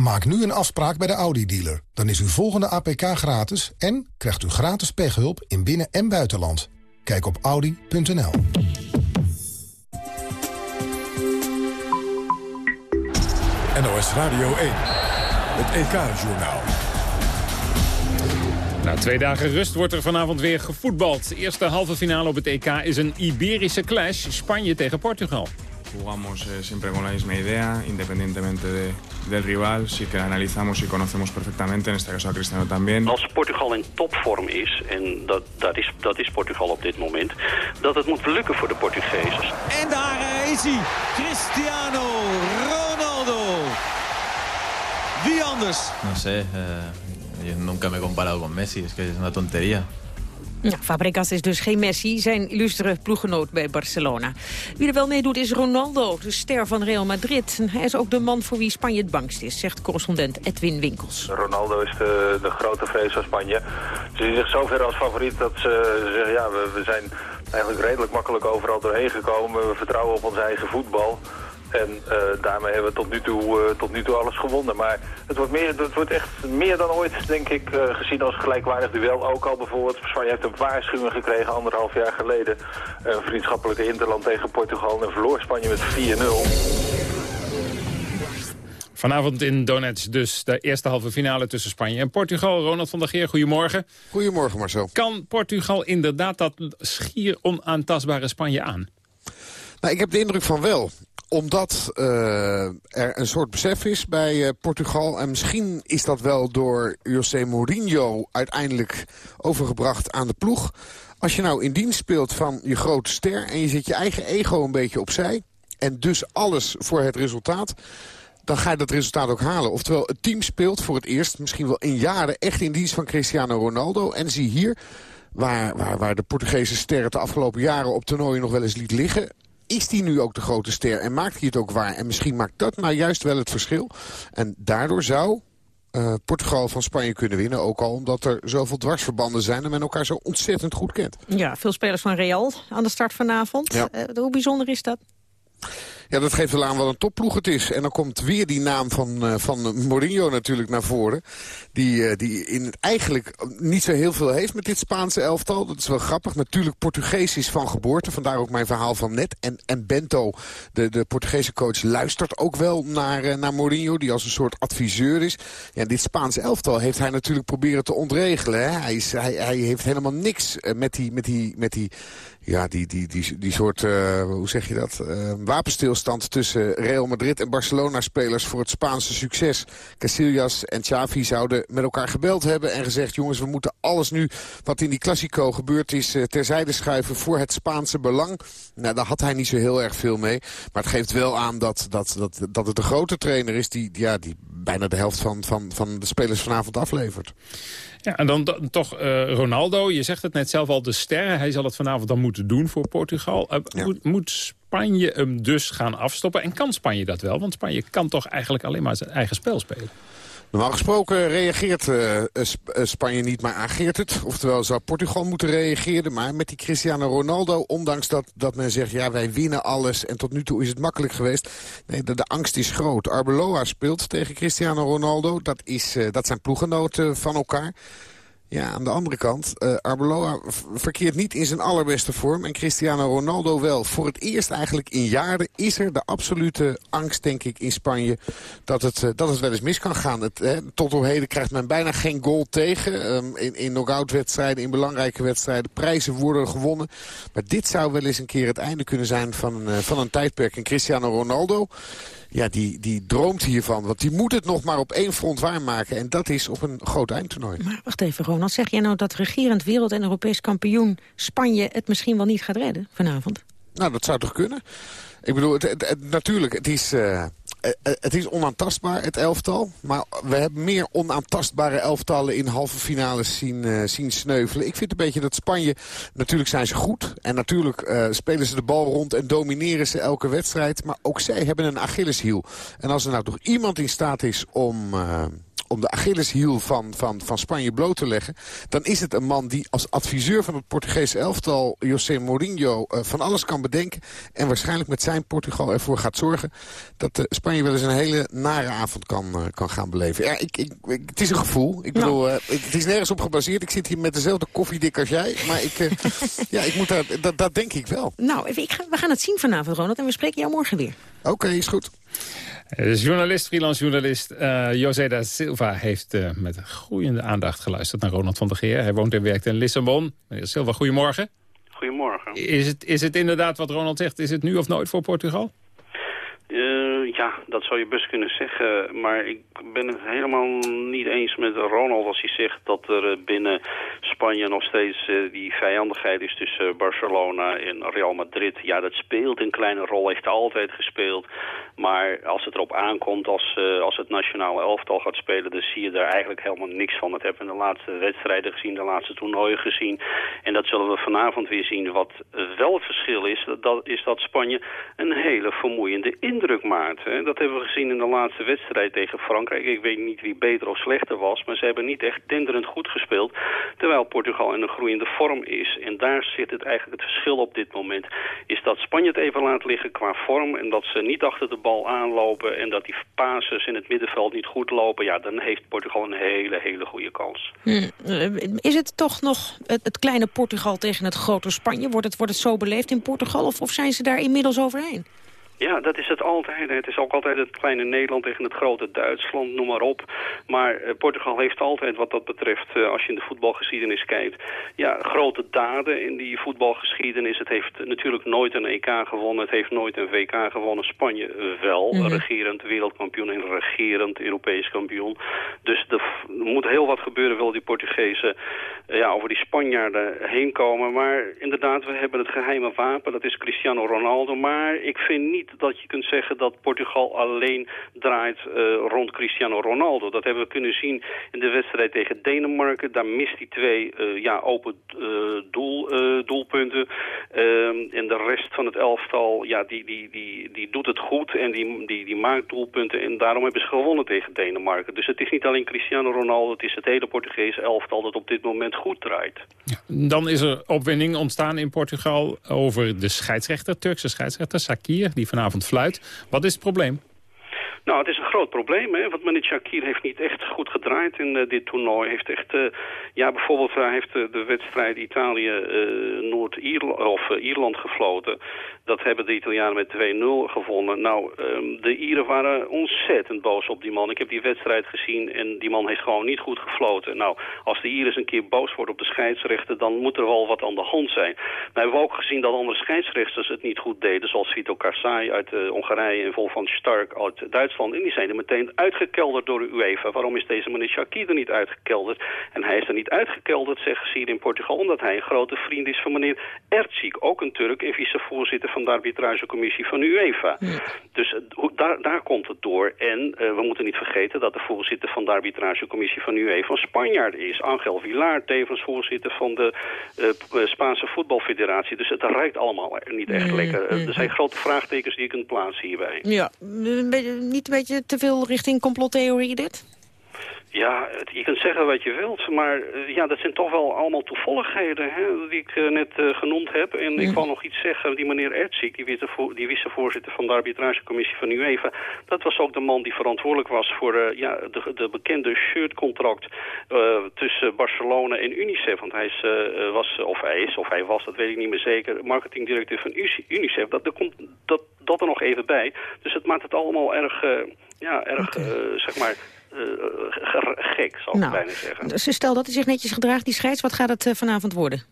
Maak nu een afspraak bij de Audi-dealer. Dan is uw volgende APK gratis en krijgt u gratis pechhulp in binnen- en buitenland. Kijk op audi.nl. NOS Radio 1. Het EK-journaal. Na twee dagen rust wordt er vanavond weer gevoetbald. De eerste halve finale op het EK is een Iberische clash. Spanje tegen Portugal. Jugamos eh, siempre con la misma idea, independientemente de, del rival. Sí que analizamos y conocemos perfectamente, en este caso a Cristiano también. Als Portugal in topvorm is, en dat, dat, is, dat is Portugal op dit moment, dat het moet lukken voor de Portugezen. En daar eh, is hij, Cristiano Ronaldo. Wie anders? No sé, eh, yo nunca me he comparado con Messi, es que es una tontería. Ja, Fabregas is dus geen Messi, zijn illustere ploeggenoot bij Barcelona. Wie er wel meedoet is Ronaldo, de ster van Real Madrid. Hij is ook de man voor wie Spanje het bangst is, zegt correspondent Edwin Winkels. Ronaldo is de, de grote vrees van Spanje. Ze zien zich zover als favoriet dat ze zeggen, ja, we, we zijn eigenlijk redelijk makkelijk overal doorheen gekomen. We vertrouwen op ons eigen voetbal. En uh, daarmee hebben we tot nu, toe, uh, tot nu toe alles gewonnen. Maar het wordt, meer, het wordt echt meer dan ooit, denk ik, uh, gezien als gelijkwaardig duel. Ook al bijvoorbeeld, Spanje heeft een waarschuwing gekregen anderhalf jaar geleden. Een vriendschappelijke interland tegen Portugal en verloor Spanje met 4-0. Vanavond in Donetsk dus de eerste halve finale tussen Spanje en Portugal. Ronald van der Geer, goedemorgen. Goedemorgen Marcel. Kan Portugal inderdaad dat schier onaantastbare Spanje aan? Nou, ik heb de indruk van wel omdat uh, er een soort besef is bij uh, Portugal. En misschien is dat wel door José Mourinho uiteindelijk overgebracht aan de ploeg. Als je nou in dienst speelt van je grote ster... en je zet je eigen ego een beetje opzij... en dus alles voor het resultaat dan ga je dat resultaat ook halen. Oftewel, het team speelt voor het eerst, misschien wel in jaren... echt in dienst van Cristiano Ronaldo. En zie hier, waar, waar, waar de Portugese ster het de afgelopen jaren op toernooien nog wel eens liet liggen is die nu ook de grote ster en maakt hij het ook waar? En misschien maakt dat nou juist wel het verschil. En daardoor zou uh, Portugal van Spanje kunnen winnen. Ook al omdat er zoveel dwarsverbanden zijn en men elkaar zo ontzettend goed kent. Ja, veel spelers van Real aan de start vanavond. Ja. Uh, hoe bijzonder is dat? Ja, dat geeft wel aan wat een topploeg het is. En dan komt weer die naam van, uh, van Mourinho natuurlijk naar voren. Die, uh, die in eigenlijk niet zo heel veel heeft met dit Spaanse elftal. Dat is wel grappig. Natuurlijk Portugees is van geboorte. Vandaar ook mijn verhaal van net. En, en Bento, de, de Portugese coach, luistert ook wel naar, uh, naar Mourinho. Die als een soort adviseur is. Ja, dit Spaanse elftal heeft hij natuurlijk proberen te ontregelen. Hè. Hij, is, hij, hij heeft helemaal niks met die... Met die, met die ja, die, die, die, die soort, uh, hoe zeg je dat, uh, wapenstilstand tussen Real Madrid en Barcelona-spelers voor het Spaanse succes. Casillas en Xavi zouden met elkaar gebeld hebben en gezegd... jongens, we moeten alles nu wat in die Classico gebeurd is uh, terzijde schuiven voor het Spaanse belang. Nou, daar had hij niet zo heel erg veel mee. Maar het geeft wel aan dat, dat, dat, dat het een grote trainer is die, ja, die bijna de helft van, van, van de spelers vanavond aflevert. Ja, en dan, toch uh, Ronaldo, je zegt het net zelf al, de sterren. Hij zal het vanavond dan moeten doen voor Portugal. Uh, ja. moet, moet Spanje hem dus gaan afstoppen? En kan Spanje dat wel? Want Spanje kan toch eigenlijk alleen maar zijn eigen spel spelen? Normaal gesproken reageert uh, Spanje niet, maar ageert het. Oftewel zou Portugal moeten reageren. Maar met die Cristiano Ronaldo, ondanks dat, dat men zegt... ja, wij winnen alles en tot nu toe is het makkelijk geweest. Nee, de, de angst is groot. Arbeloa speelt tegen Cristiano Ronaldo. Dat, is, uh, dat zijn ploegenoten van elkaar. Ja, aan de andere kant, uh, Arbeloa verkeert niet in zijn allerbeste vorm. En Cristiano Ronaldo wel. Voor het eerst eigenlijk in jaren is er de absolute angst, denk ik, in Spanje... dat het, uh, dat het wel eens mis kan gaan. Het, hè, tot op heden krijgt men bijna geen goal tegen. Um, in in knock-out wedstrijden, in belangrijke wedstrijden. Prijzen worden gewonnen. Maar dit zou wel eens een keer het einde kunnen zijn van, uh, van een tijdperk. En Cristiano Ronaldo ja, die, die droomt hiervan. Want die moet het nog maar op één front waarmaken. En dat is op een groot eindtoernooi. Maar wacht even, Ronald. Zeg jij nou dat regerend wereld- en Europees kampioen Spanje het misschien wel niet gaat redden vanavond? Nou, dat zou toch kunnen? Ik bedoel, het, het, het, natuurlijk, het is, uh, het is onaantastbaar, het elftal. Maar we hebben meer onaantastbare elftallen in halve finales zien, uh, zien sneuvelen. Ik vind een beetje dat Spanje, natuurlijk zijn ze goed. En natuurlijk spelen ze de bal rond en domineren ze elke wedstrijd. Maar ook zij hebben een Achilleshiel. En als er nou toch iemand in staat is om om de Achilleshiel van, van, van Spanje bloot te leggen... dan is het een man die als adviseur van het Portugese elftal... José Mourinho uh, van alles kan bedenken... en waarschijnlijk met zijn Portugal ervoor gaat zorgen... dat uh, Spanje wel eens een hele nare avond kan, uh, kan gaan beleven. Ja, ik, ik, ik, het is een gevoel. Ik bedoel, ik, het is nergens op gebaseerd. Ik zit hier met dezelfde koffiedik als jij. Maar ik, ja, ik moet daar, dat, dat denk ik wel. Nou, ik ga, we gaan het zien vanavond, Ronald. En we spreken jou morgen weer. Oké, okay, is goed. Journalist, freelance journalist uh, José da Silva heeft uh, met groeiende aandacht geluisterd naar Ronald van der Geer. Hij woont en werkt in Lissabon. Meneer Silva, goedemorgen. Goedemorgen. Is het, is het inderdaad wat Ronald zegt, is het nu of nooit voor Portugal? Uh, ja, dat zou je best kunnen zeggen. Maar ik ben het helemaal niet eens met Ronald als hij zegt dat er binnen Spanje nog steeds uh, die vijandigheid is tussen Barcelona en Real Madrid. Ja, dat speelt een kleine rol, heeft altijd gespeeld. Maar als het erop aankomt, als, als het nationale elftal gaat spelen... dan zie je daar eigenlijk helemaal niks van. Dat hebben we in de laatste wedstrijden gezien, de laatste toernooien gezien. En dat zullen we vanavond weer zien. Wat wel het verschil is, dat, is dat Spanje een hele vermoeiende indruk. Hè. Dat hebben we gezien in de laatste wedstrijd tegen Frankrijk. Ik weet niet wie beter of slechter was, maar ze hebben niet echt denderend goed gespeeld. Terwijl Portugal in een groeiende vorm is. En daar zit het eigenlijk het verschil op dit moment. Is dat Spanje het even laat liggen qua vorm en dat ze niet achter de bal aanlopen en dat die passes in het middenveld niet goed lopen... ja, dan heeft Portugal een hele, hele goede kans. Hmm. Is het toch nog het, het, kleine Portugal tegen het grote Spanje? Wordt het, wordt het zo beleefd in Portugal of, of zijn ze daar inmiddels overheen? Ja, dat is het altijd. Het is ook altijd het kleine Nederland tegen het grote Duitsland, noem maar op. Maar uh, Portugal heeft altijd wat dat betreft, uh, als je in de voetbalgeschiedenis kijkt... ja, grote daden in die voetbalgeschiedenis. Het heeft natuurlijk nooit een EK gewonnen. Het heeft nooit een WK gewonnen. Spanje wel, mm -hmm. regerend wereldkampioen en regerend Europees kampioen. Dus er moet heel wat gebeuren, wil die Portugezen uh, ja, over die Spanjaarden heen komen. Maar inderdaad, we hebben het geheime wapen, dat is Cristiano Ronaldo. Maar ik vind niet dat je kunt zeggen dat Portugal alleen draait uh, rond Cristiano Ronaldo. Dat hebben we kunnen zien in de wedstrijd tegen Denemarken. Daar mist hij twee uh, ja, open uh, doel, doelpunten. Ehm, en de rest van het elftal, ja, die, die, die, die doet het goed en die, die, die maakt doelpunten. En daarom hebben ze gewonnen tegen Denemarken. Dus het is niet alleen Cristiano Ronaldo, het is het hele Portugese elftal dat op dit moment goed draait. Dan is er opwinding ontstaan in Portugal over de scheidsrechter, Turkse scheidsrechter Sakir, die vanavond fluit. Wat is het probleem? Nou, het is een groot probleem, hè? want meneer Shakir heeft niet echt goed gedraaid in uh, dit toernooi. Heeft echt, uh, ja, bijvoorbeeld hij heeft uh, de wedstrijd Italië-Noord-Ierland of Ierland gefloten. Dat hebben de Italianen met 2-0 gewonnen. Nou, um, de Ieren waren ontzettend boos op die man. Ik heb die wedstrijd gezien en die man heeft gewoon niet goed gefloten. Nou, als de Ieren een keer boos worden op de scheidsrechter, dan moet er wel wat aan de hand zijn. We hebben ook gezien dat andere scheidsrechters het niet goed deden, zoals Vito Karsai uit Hongarije en Wolfgang Stark uit Duitsland. En die zijn er meteen uitgekelderd door de UEFA. Waarom is deze meneer Shakir er niet uitgekelderd? En hij is er niet uitgekelderd, zeggen ze hier in Portugal... omdat hij een grote vriend is van meneer Ertzik. Ook een Turk en vicevoorzitter van de arbitragecommissie van de UEFA. Ja. Dus daar, daar komt het door. En uh, we moeten niet vergeten dat de voorzitter van de arbitragecommissie van de UEFA... een Spanjaard is. Angel Villar, tevens voorzitter van de uh, Spaanse voetbalfederatie. Dus het rijdt allemaal niet echt lekker. Er zijn grote vraagtekens die je kunt plaatsen hierbij. Ja, niet een beetje te veel richting complottheorie dit? Ja, je kunt zeggen wat je wilt, maar uh, ja, dat zijn toch wel allemaal toevalligheden hè, die ik uh, net uh, genoemd heb. En ja. ik wil nog iets zeggen, die meneer Ertzik, die, die vicevoorzitter van de arbitragecommissie van UEFA, dat was ook de man die verantwoordelijk was voor ja, de, de bekende shirtcontract tussen Barcelona en UNICEF. Want hij is, was, of hij is, of hij was, dat weet ik niet meer zeker, marketingdirecteur van UNICEF. Dat, dat komt dat, dat er nog even bij. Dus het maakt het allemaal erg, ja, erg, okay. zeg maar gek, zal ik nou, bijna zeggen. Dus stel dat hij zich netjes gedraagt, die scheids, wat gaat het uh, vanavond worden?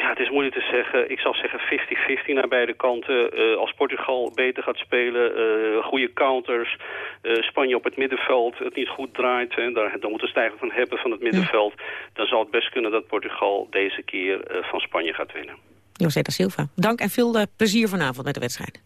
Ja, het is moeilijk te zeggen. Ik zal zeggen 50-50 naar beide kanten. Uh, als Portugal beter gaat spelen, uh, goede counters, Spanje op het middenveld het niet goed draait... en daar, daar moet een stijging van hebben van het middenveld... Dan zal het best kunnen dat Portugal deze keer van Spanje gaat winnen. José da Silva, dank en veel plezier vanavond met de wedstrijd.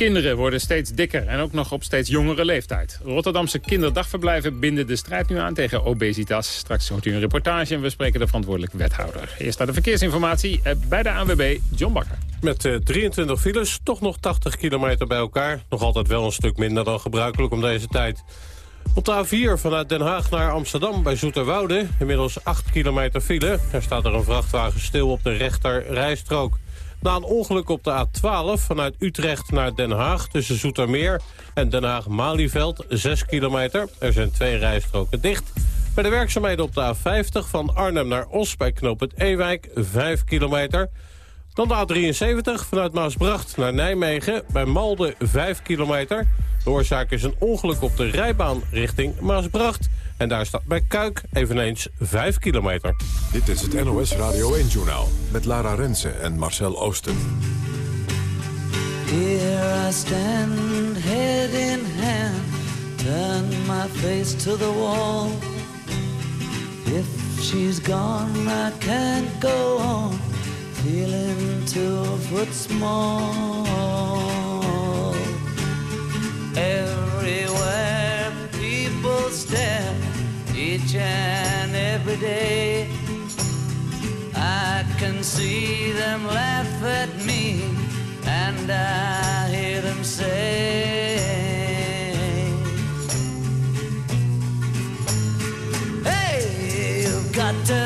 Kinderen worden steeds dikker en ook nog op steeds jongere leeftijd. Rotterdamse kinderdagverblijven binden de strijd nu aan tegen obesitas. Straks hoort u een reportage en we spreken de verantwoordelijk wethouder. Eerst naar de verkeersinformatie bij de ANWB, John Bakker. Met uh, 23 files, toch nog 80 kilometer bij elkaar. Nog altijd wel een stuk minder dan gebruikelijk om deze tijd. Op de A4 vanuit Den Haag naar Amsterdam bij Zoeterwoude. Inmiddels 8 kilometer file. Er staat er een vrachtwagen stil op de rechter rijstrook. Na een ongeluk op de A12 vanuit Utrecht naar Den Haag... tussen Zoetermeer en Den Haag-Malieveld, 6 kilometer. Er zijn twee rijstroken dicht. Bij de werkzaamheden op de A50 van Arnhem naar Os bij knooppunt Ewijk, 5 kilometer. Dan de A73 vanuit Maasbracht naar Nijmegen. Bij Malden 5 kilometer. De oorzaak is een ongeluk op de rijbaan richting Maasbracht. En daar staat bij Kuik eveneens 5 kilometer. Dit is het NOS Radio 1-journaal met Lara Rensen en Marcel Oosten. Here I stand, head in hand, turn my face to the wall. If she's gone, I can't go on, feeling two foot small. Everywhere people stare, each and every day. I can see them laugh at me, and I hear them say, Hey, you've got to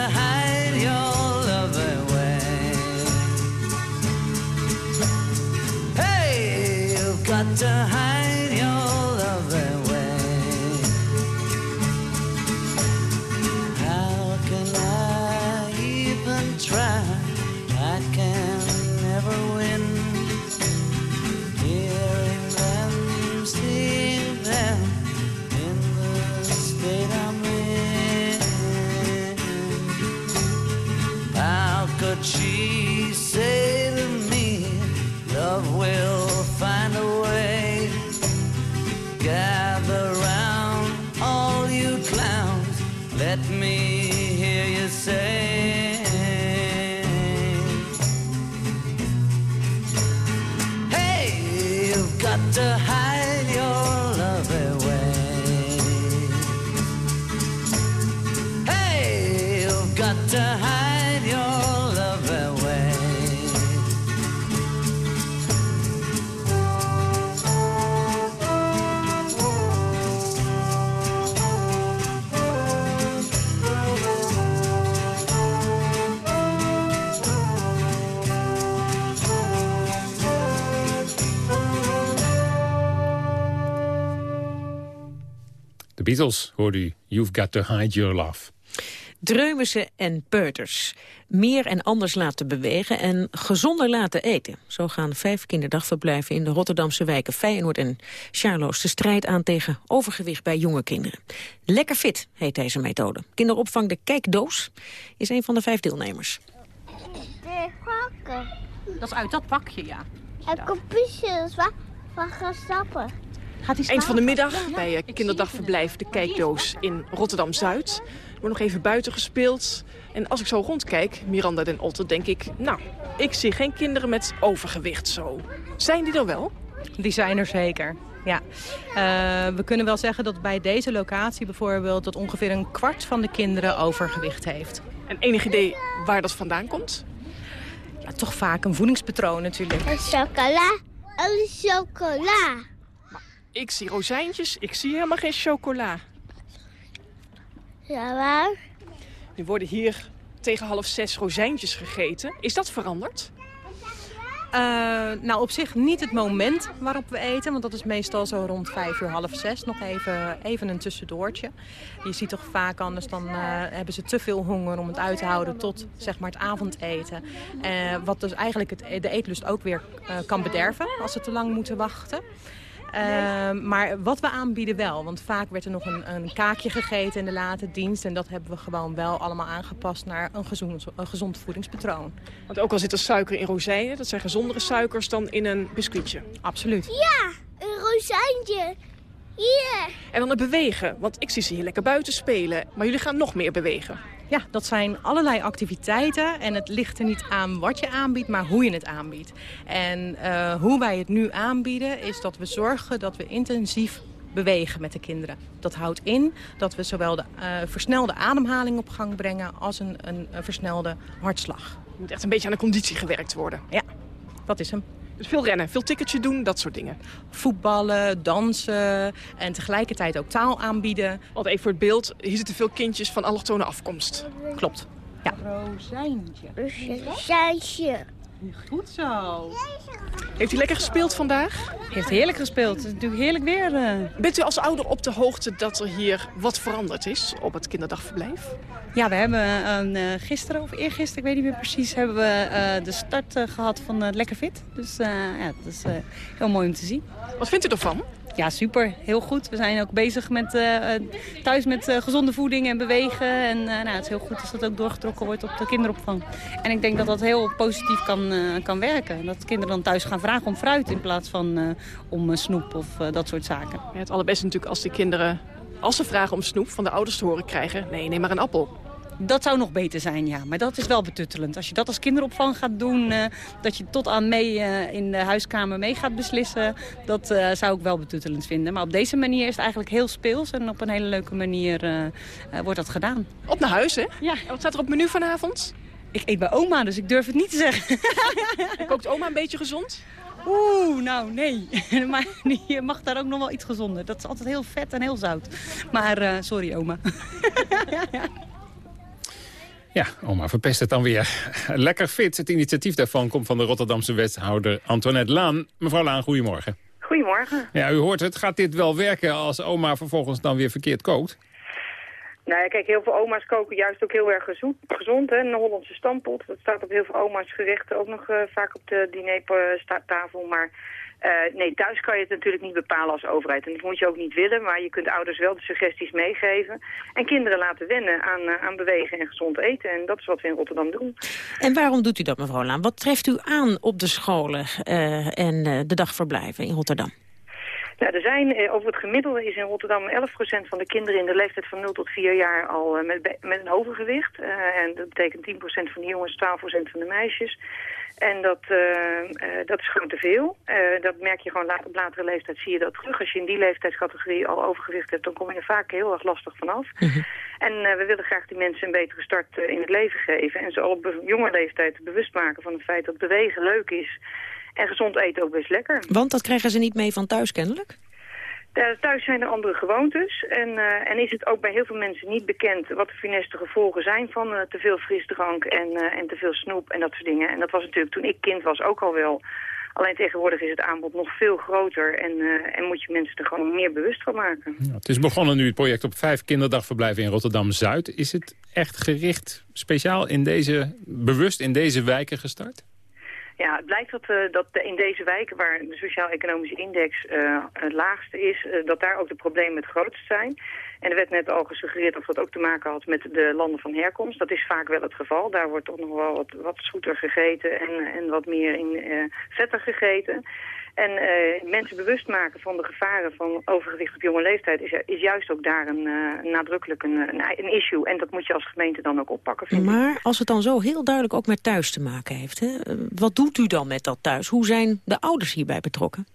say. Beatles hoorde u. You've got to hide your love. Dreumissen en peuters. Meer en anders laten bewegen en gezonder laten eten. Zo gaan vijf kinderdagverblijven in de Rotterdamse wijken Feyenoord en Charloes de strijd aan tegen overgewicht bij jonge kinderen. Lekker fit heet deze methode. Kinderopvang De Kijkdoos is een van de vijf deelnemers. De hakken. Dat is uit dat pakje, ja. En kopjes van, van gaan stappen. Gaat hij Eind van de middag bij eh, kinderdagverblijf De Kijkdoos in Rotterdam-Zuid. Er wordt nog even buiten gespeeld. En als ik zo rondkijk, Miranda den Otter, denk ik... nou, ik zie geen kinderen met overgewicht zo. Zijn die er wel? Die zijn er zeker. Ja. Eh, we kunnen wel zeggen dat bij deze locatie bijvoorbeeld... dat ongeveer een kwart van de kinderen overgewicht heeft. En enig idee waar dat vandaan komt? Ja, toch vaak een voedingspatroon natuurlijk. En chocola. En chocola. Ik zie rozijntjes, ik zie helemaal geen chocola. Ja, waar? Nu worden hier tegen half zes rozijntjes gegeten. Is dat veranderd? Eh, nou, op zich niet het moment waarop we eten. Want dat is meestal zo rond vijf uur, half zes. Nog even, even een tussendoortje. Je ziet toch vaak anders, dan eh, hebben ze te veel honger om het uit te houden tot zeg maar, het avondeten. Eh, wat dus eigenlijk het, de eetlust ook weer kan bederven als ze te lang moeten wachten. Uh, maar wat we aanbieden wel, want vaak werd er nog een, een, kaakje gegeten in de late dienst. En dat hebben we gewoon wel allemaal aangepast naar een gezond, een gezond voedingspatroon. Want ook al zit er suiker in rozijnen, dat zijn gezondere suikers dan in een biscuitje. Absoluut. Ja, een rozijntje. Hier. En dan het bewegen, want ik zie ze hier lekker buiten spelen. Maar jullie gaan nog meer bewegen. Ja, dat zijn allerlei activiteiten. En het ligt er niet aan wat je aanbiedt, maar hoe je het aanbiedt. En uh, hoe wij het nu aanbieden is dat we zorgen dat we intensief bewegen met de kinderen. Dat houdt in dat we zowel de uh, versnelde ademhaling op gang brengen als een, een, een versnelde hartslag. Er moet echt een beetje aan de conditie gewerkt worden. Ja, dat is hem. Dus veel rennen, veel ticketje doen, dat soort dingen. Voetballen, dansen en tegelijkertijd ook taal aanbieden. Want even voor het beeld, hier zitten veel kindjes van allochtone afkomst. Klopt. Ja. Rozijntje. Rozijntje. Goed zo. Heeft u lekker gespeeld vandaag? Heeft heerlijk gespeeld. Het is natuurlijk heerlijk weer. eh. Bent u als ouder op de hoogte dat er hier wat veranderd is op het kinderdagverblijf? Ja, we hebben een, eh, gisteren of eergisteren, ik weet niet meer precies, hebben we eh, de start eh, gehad van eh, Lekker Fit. Dus eh, ja, dat is eh, heel mooi om te zien. Wat vindt u ervan? Ja, super. Heel goed. We zijn ook bezig met, eh, eh, thuis met eh, gezonde voeding en bewegen. En nou, het is heel goed als dat ook doorgetrokken wordt op de kinderopvang. En ik denk dat dat heel positief kan, kan werken. Dat kinderen dan thuis gaan vragen om fruit in plaats van om snoep of dat soort zaken. Ja, het allerbeste natuurlijk als de kinderen, als ze vragen om snoep, van de ouders te horen krijgen. Nee, neem maar een appel. Dat zou nog beter zijn, ja. Maar dat is wel betuttelend. Als je dat als kinderopvang gaat doen, eh, dat je tot aan mee eh, in de huiskamer mee gaat beslissen, dat eh, zou ik wel betuttelend vinden. Maar op deze manier is het eigenlijk heel speels en op een hele leuke manier wordt dat gedaan. Op naar huis, hè? Ja. En wat staat er op menu vanavond? Ik eet bij oma, dus ik durf het niet te zeggen. Kookt oma een beetje gezond? Oeh, nou nee. maar die mag daar ook nog wel iets gezonder. Dat is altijd heel vet en heel zout. Maar sorry oma. Ja, oma verpest het dan weer. Lekker fit. Het initiatief daarvan komt van de Rotterdamse wethouder Antoinette Laan. Mevrouw Laan, goedemorgen. Goedemorgen. Ja, u hoort het. Gaat dit wel werken als oma vervolgens dan weer verkeerd kookt? Nou ja, kijk, heel veel oma's koken juist ook heel erg gezond. gezond hè? Een Hollandse stampot, dat staat op heel veel oma's gerechten ook nog eh, vaak op de dinertafel. Maar eh, nee, thuis kan je het natuurlijk niet bepalen als overheid. En dat moet je ook niet willen, maar je kunt ouders wel de suggesties meegeven. En kinderen laten wennen aan, eh, aan bewegen en gezond eten. En dat is wat we in Rotterdam doen. En waarom doet u dat, mevrouw Laan? Wat treft u aan op de scholen eh, en de dagverblijven in Rotterdam? Nou, er zijn, over het gemiddelde is in Rotterdam 11% van de kinderen in de leeftijd van 0 tot 4 jaar al met, met een overgewicht. En dat betekent 10% van de jongens, 12% van de meisjes. En dat, eh, eh, dat is gewoon te veel. Eh, dat merk je gewoon later, op latere leeftijd zie je dat terug. Als je in die leeftijdscategorie al overgewicht hebt, dan kom je er vaak heel erg lastig vanaf. En eh, we willen graag die mensen een betere start in het leven geven. En ze al op jonge leeftijd bewust maken van het feit dat bewegen leuk is. En gezond eten ook best lekker. Want dat krijgen ze niet mee van thuis kennelijk? Thuis zijn er andere gewoontes en, eh, en is het ook bij heel veel mensen niet bekend wat de funeste gevolgen zijn van eh, te veel frisdrank en, eh, en te veel snoep en dat soort dingen. En dat was natuurlijk toen ik kind was ook al wel. Alleen tegenwoordig is het aanbod nog veel groter en, en moet je mensen er gewoon meer bewust van maken. Het is begonnen nu het project op vijf kinderdagverblijven in Rotterdam-Zuid. Is het echt gericht speciaal in deze, bewust in deze wijken gestart? Ja, het blijkt dat, eh, dat in deze wijken waar de sociaal-economische index eh, het laagste is, eh, dat daar ook de problemen het grootst zijn. En er werd net al gesuggereerd of dat ook te maken had met de landen van herkomst. Dat is vaak wel het geval. Daar wordt toch nog wel wat, wat zoeter gegeten en, en wat meer in vetter gegeten. En eh, mensen bewust maken van de gevaren van overgewicht op jonge leeftijd is, is juist ook daar een, eh, nadrukkelijk een, een, een issue. En dat moet je als gemeente dan ook oppakken, vind. Maar als het dan zo heel duidelijk ook met thuis te maken heeft... Hè, eh, wat doet u dan met dat thuis? Hoe zijn de ouders hierbij betrokken?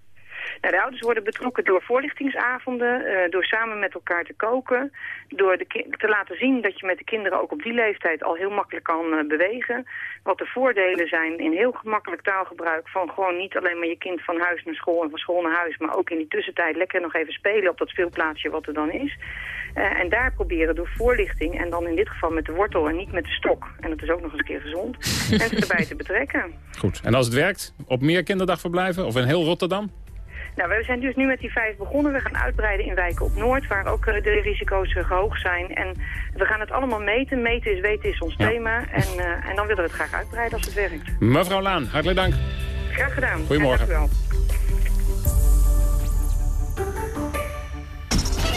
Nou, de ouders worden betrokken door voorlichtingsavonden, eh, door samen met elkaar te koken, door de te laten zien dat je met de kinderen ook op die leeftijd al heel makkelijk kan eh, bewegen. Wat de voordelen zijn in heel gemakkelijk taalgebruik van gewoon niet alleen maar je kind van huis naar school en van school naar huis, maar ook in die tussentijd lekker nog even spelen op dat speelplaatsje wat er dan is. Eh, en daar proberen door voorlichting en dan in dit geval met de wortel en niet met de stok, en dat is ook nog eens een keer gezond, mensen erbij te betrekken. Goed. En als het werkt, op meer kinderdagverblijven of in heel Rotterdam? Nou, we zijn dus nu met die vijf begonnen. We gaan uitbreiden in wijken op Noord, waar ook eh, de risico's eh, hoog zijn. En we gaan het allemaal meten. Meten is weten is ons thema. En, eh, en dan willen we het graag uitbreiden als het werkt. Mevrouw Laan, hartelijk dank. Graag gedaan. Goedemorgen. Ja,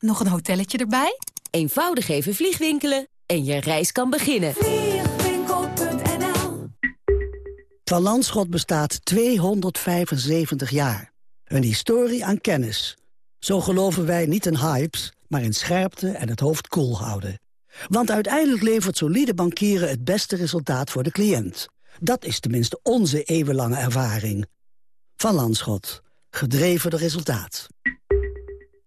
Nog een hotelletje erbij? Eenvoudig even vliegwinkelen en je reis kan beginnen. Vliegwinkel.nl Van Landschot bestaat 275 jaar. Een historie aan kennis. Zo geloven wij niet in hypes, maar in scherpte en het hoofd koel houden. Want uiteindelijk levert solide bankieren het beste resultaat voor de cliënt. Dat is tenminste onze eeuwenlange ervaring. Van Landschot. Gedreven door resultaat.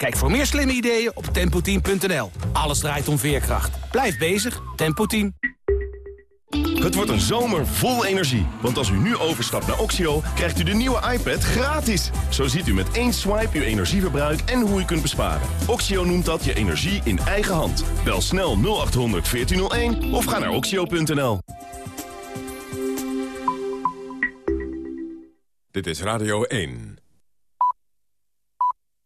Kijk voor meer slimme ideeën op tempoteam.nl. Alles draait om veerkracht. Blijf bezig, Tempo Team. Het wordt een zomer vol energie. Want als u nu overstapt naar Oxio, krijgt u de nieuwe iPad gratis. Zo ziet u met één swipe uw energieverbruik en hoe u kunt besparen. Oxio noemt dat je energie in eigen hand. Bel snel 0800 1401 of ga naar oxio.nl. Dit is Radio 1.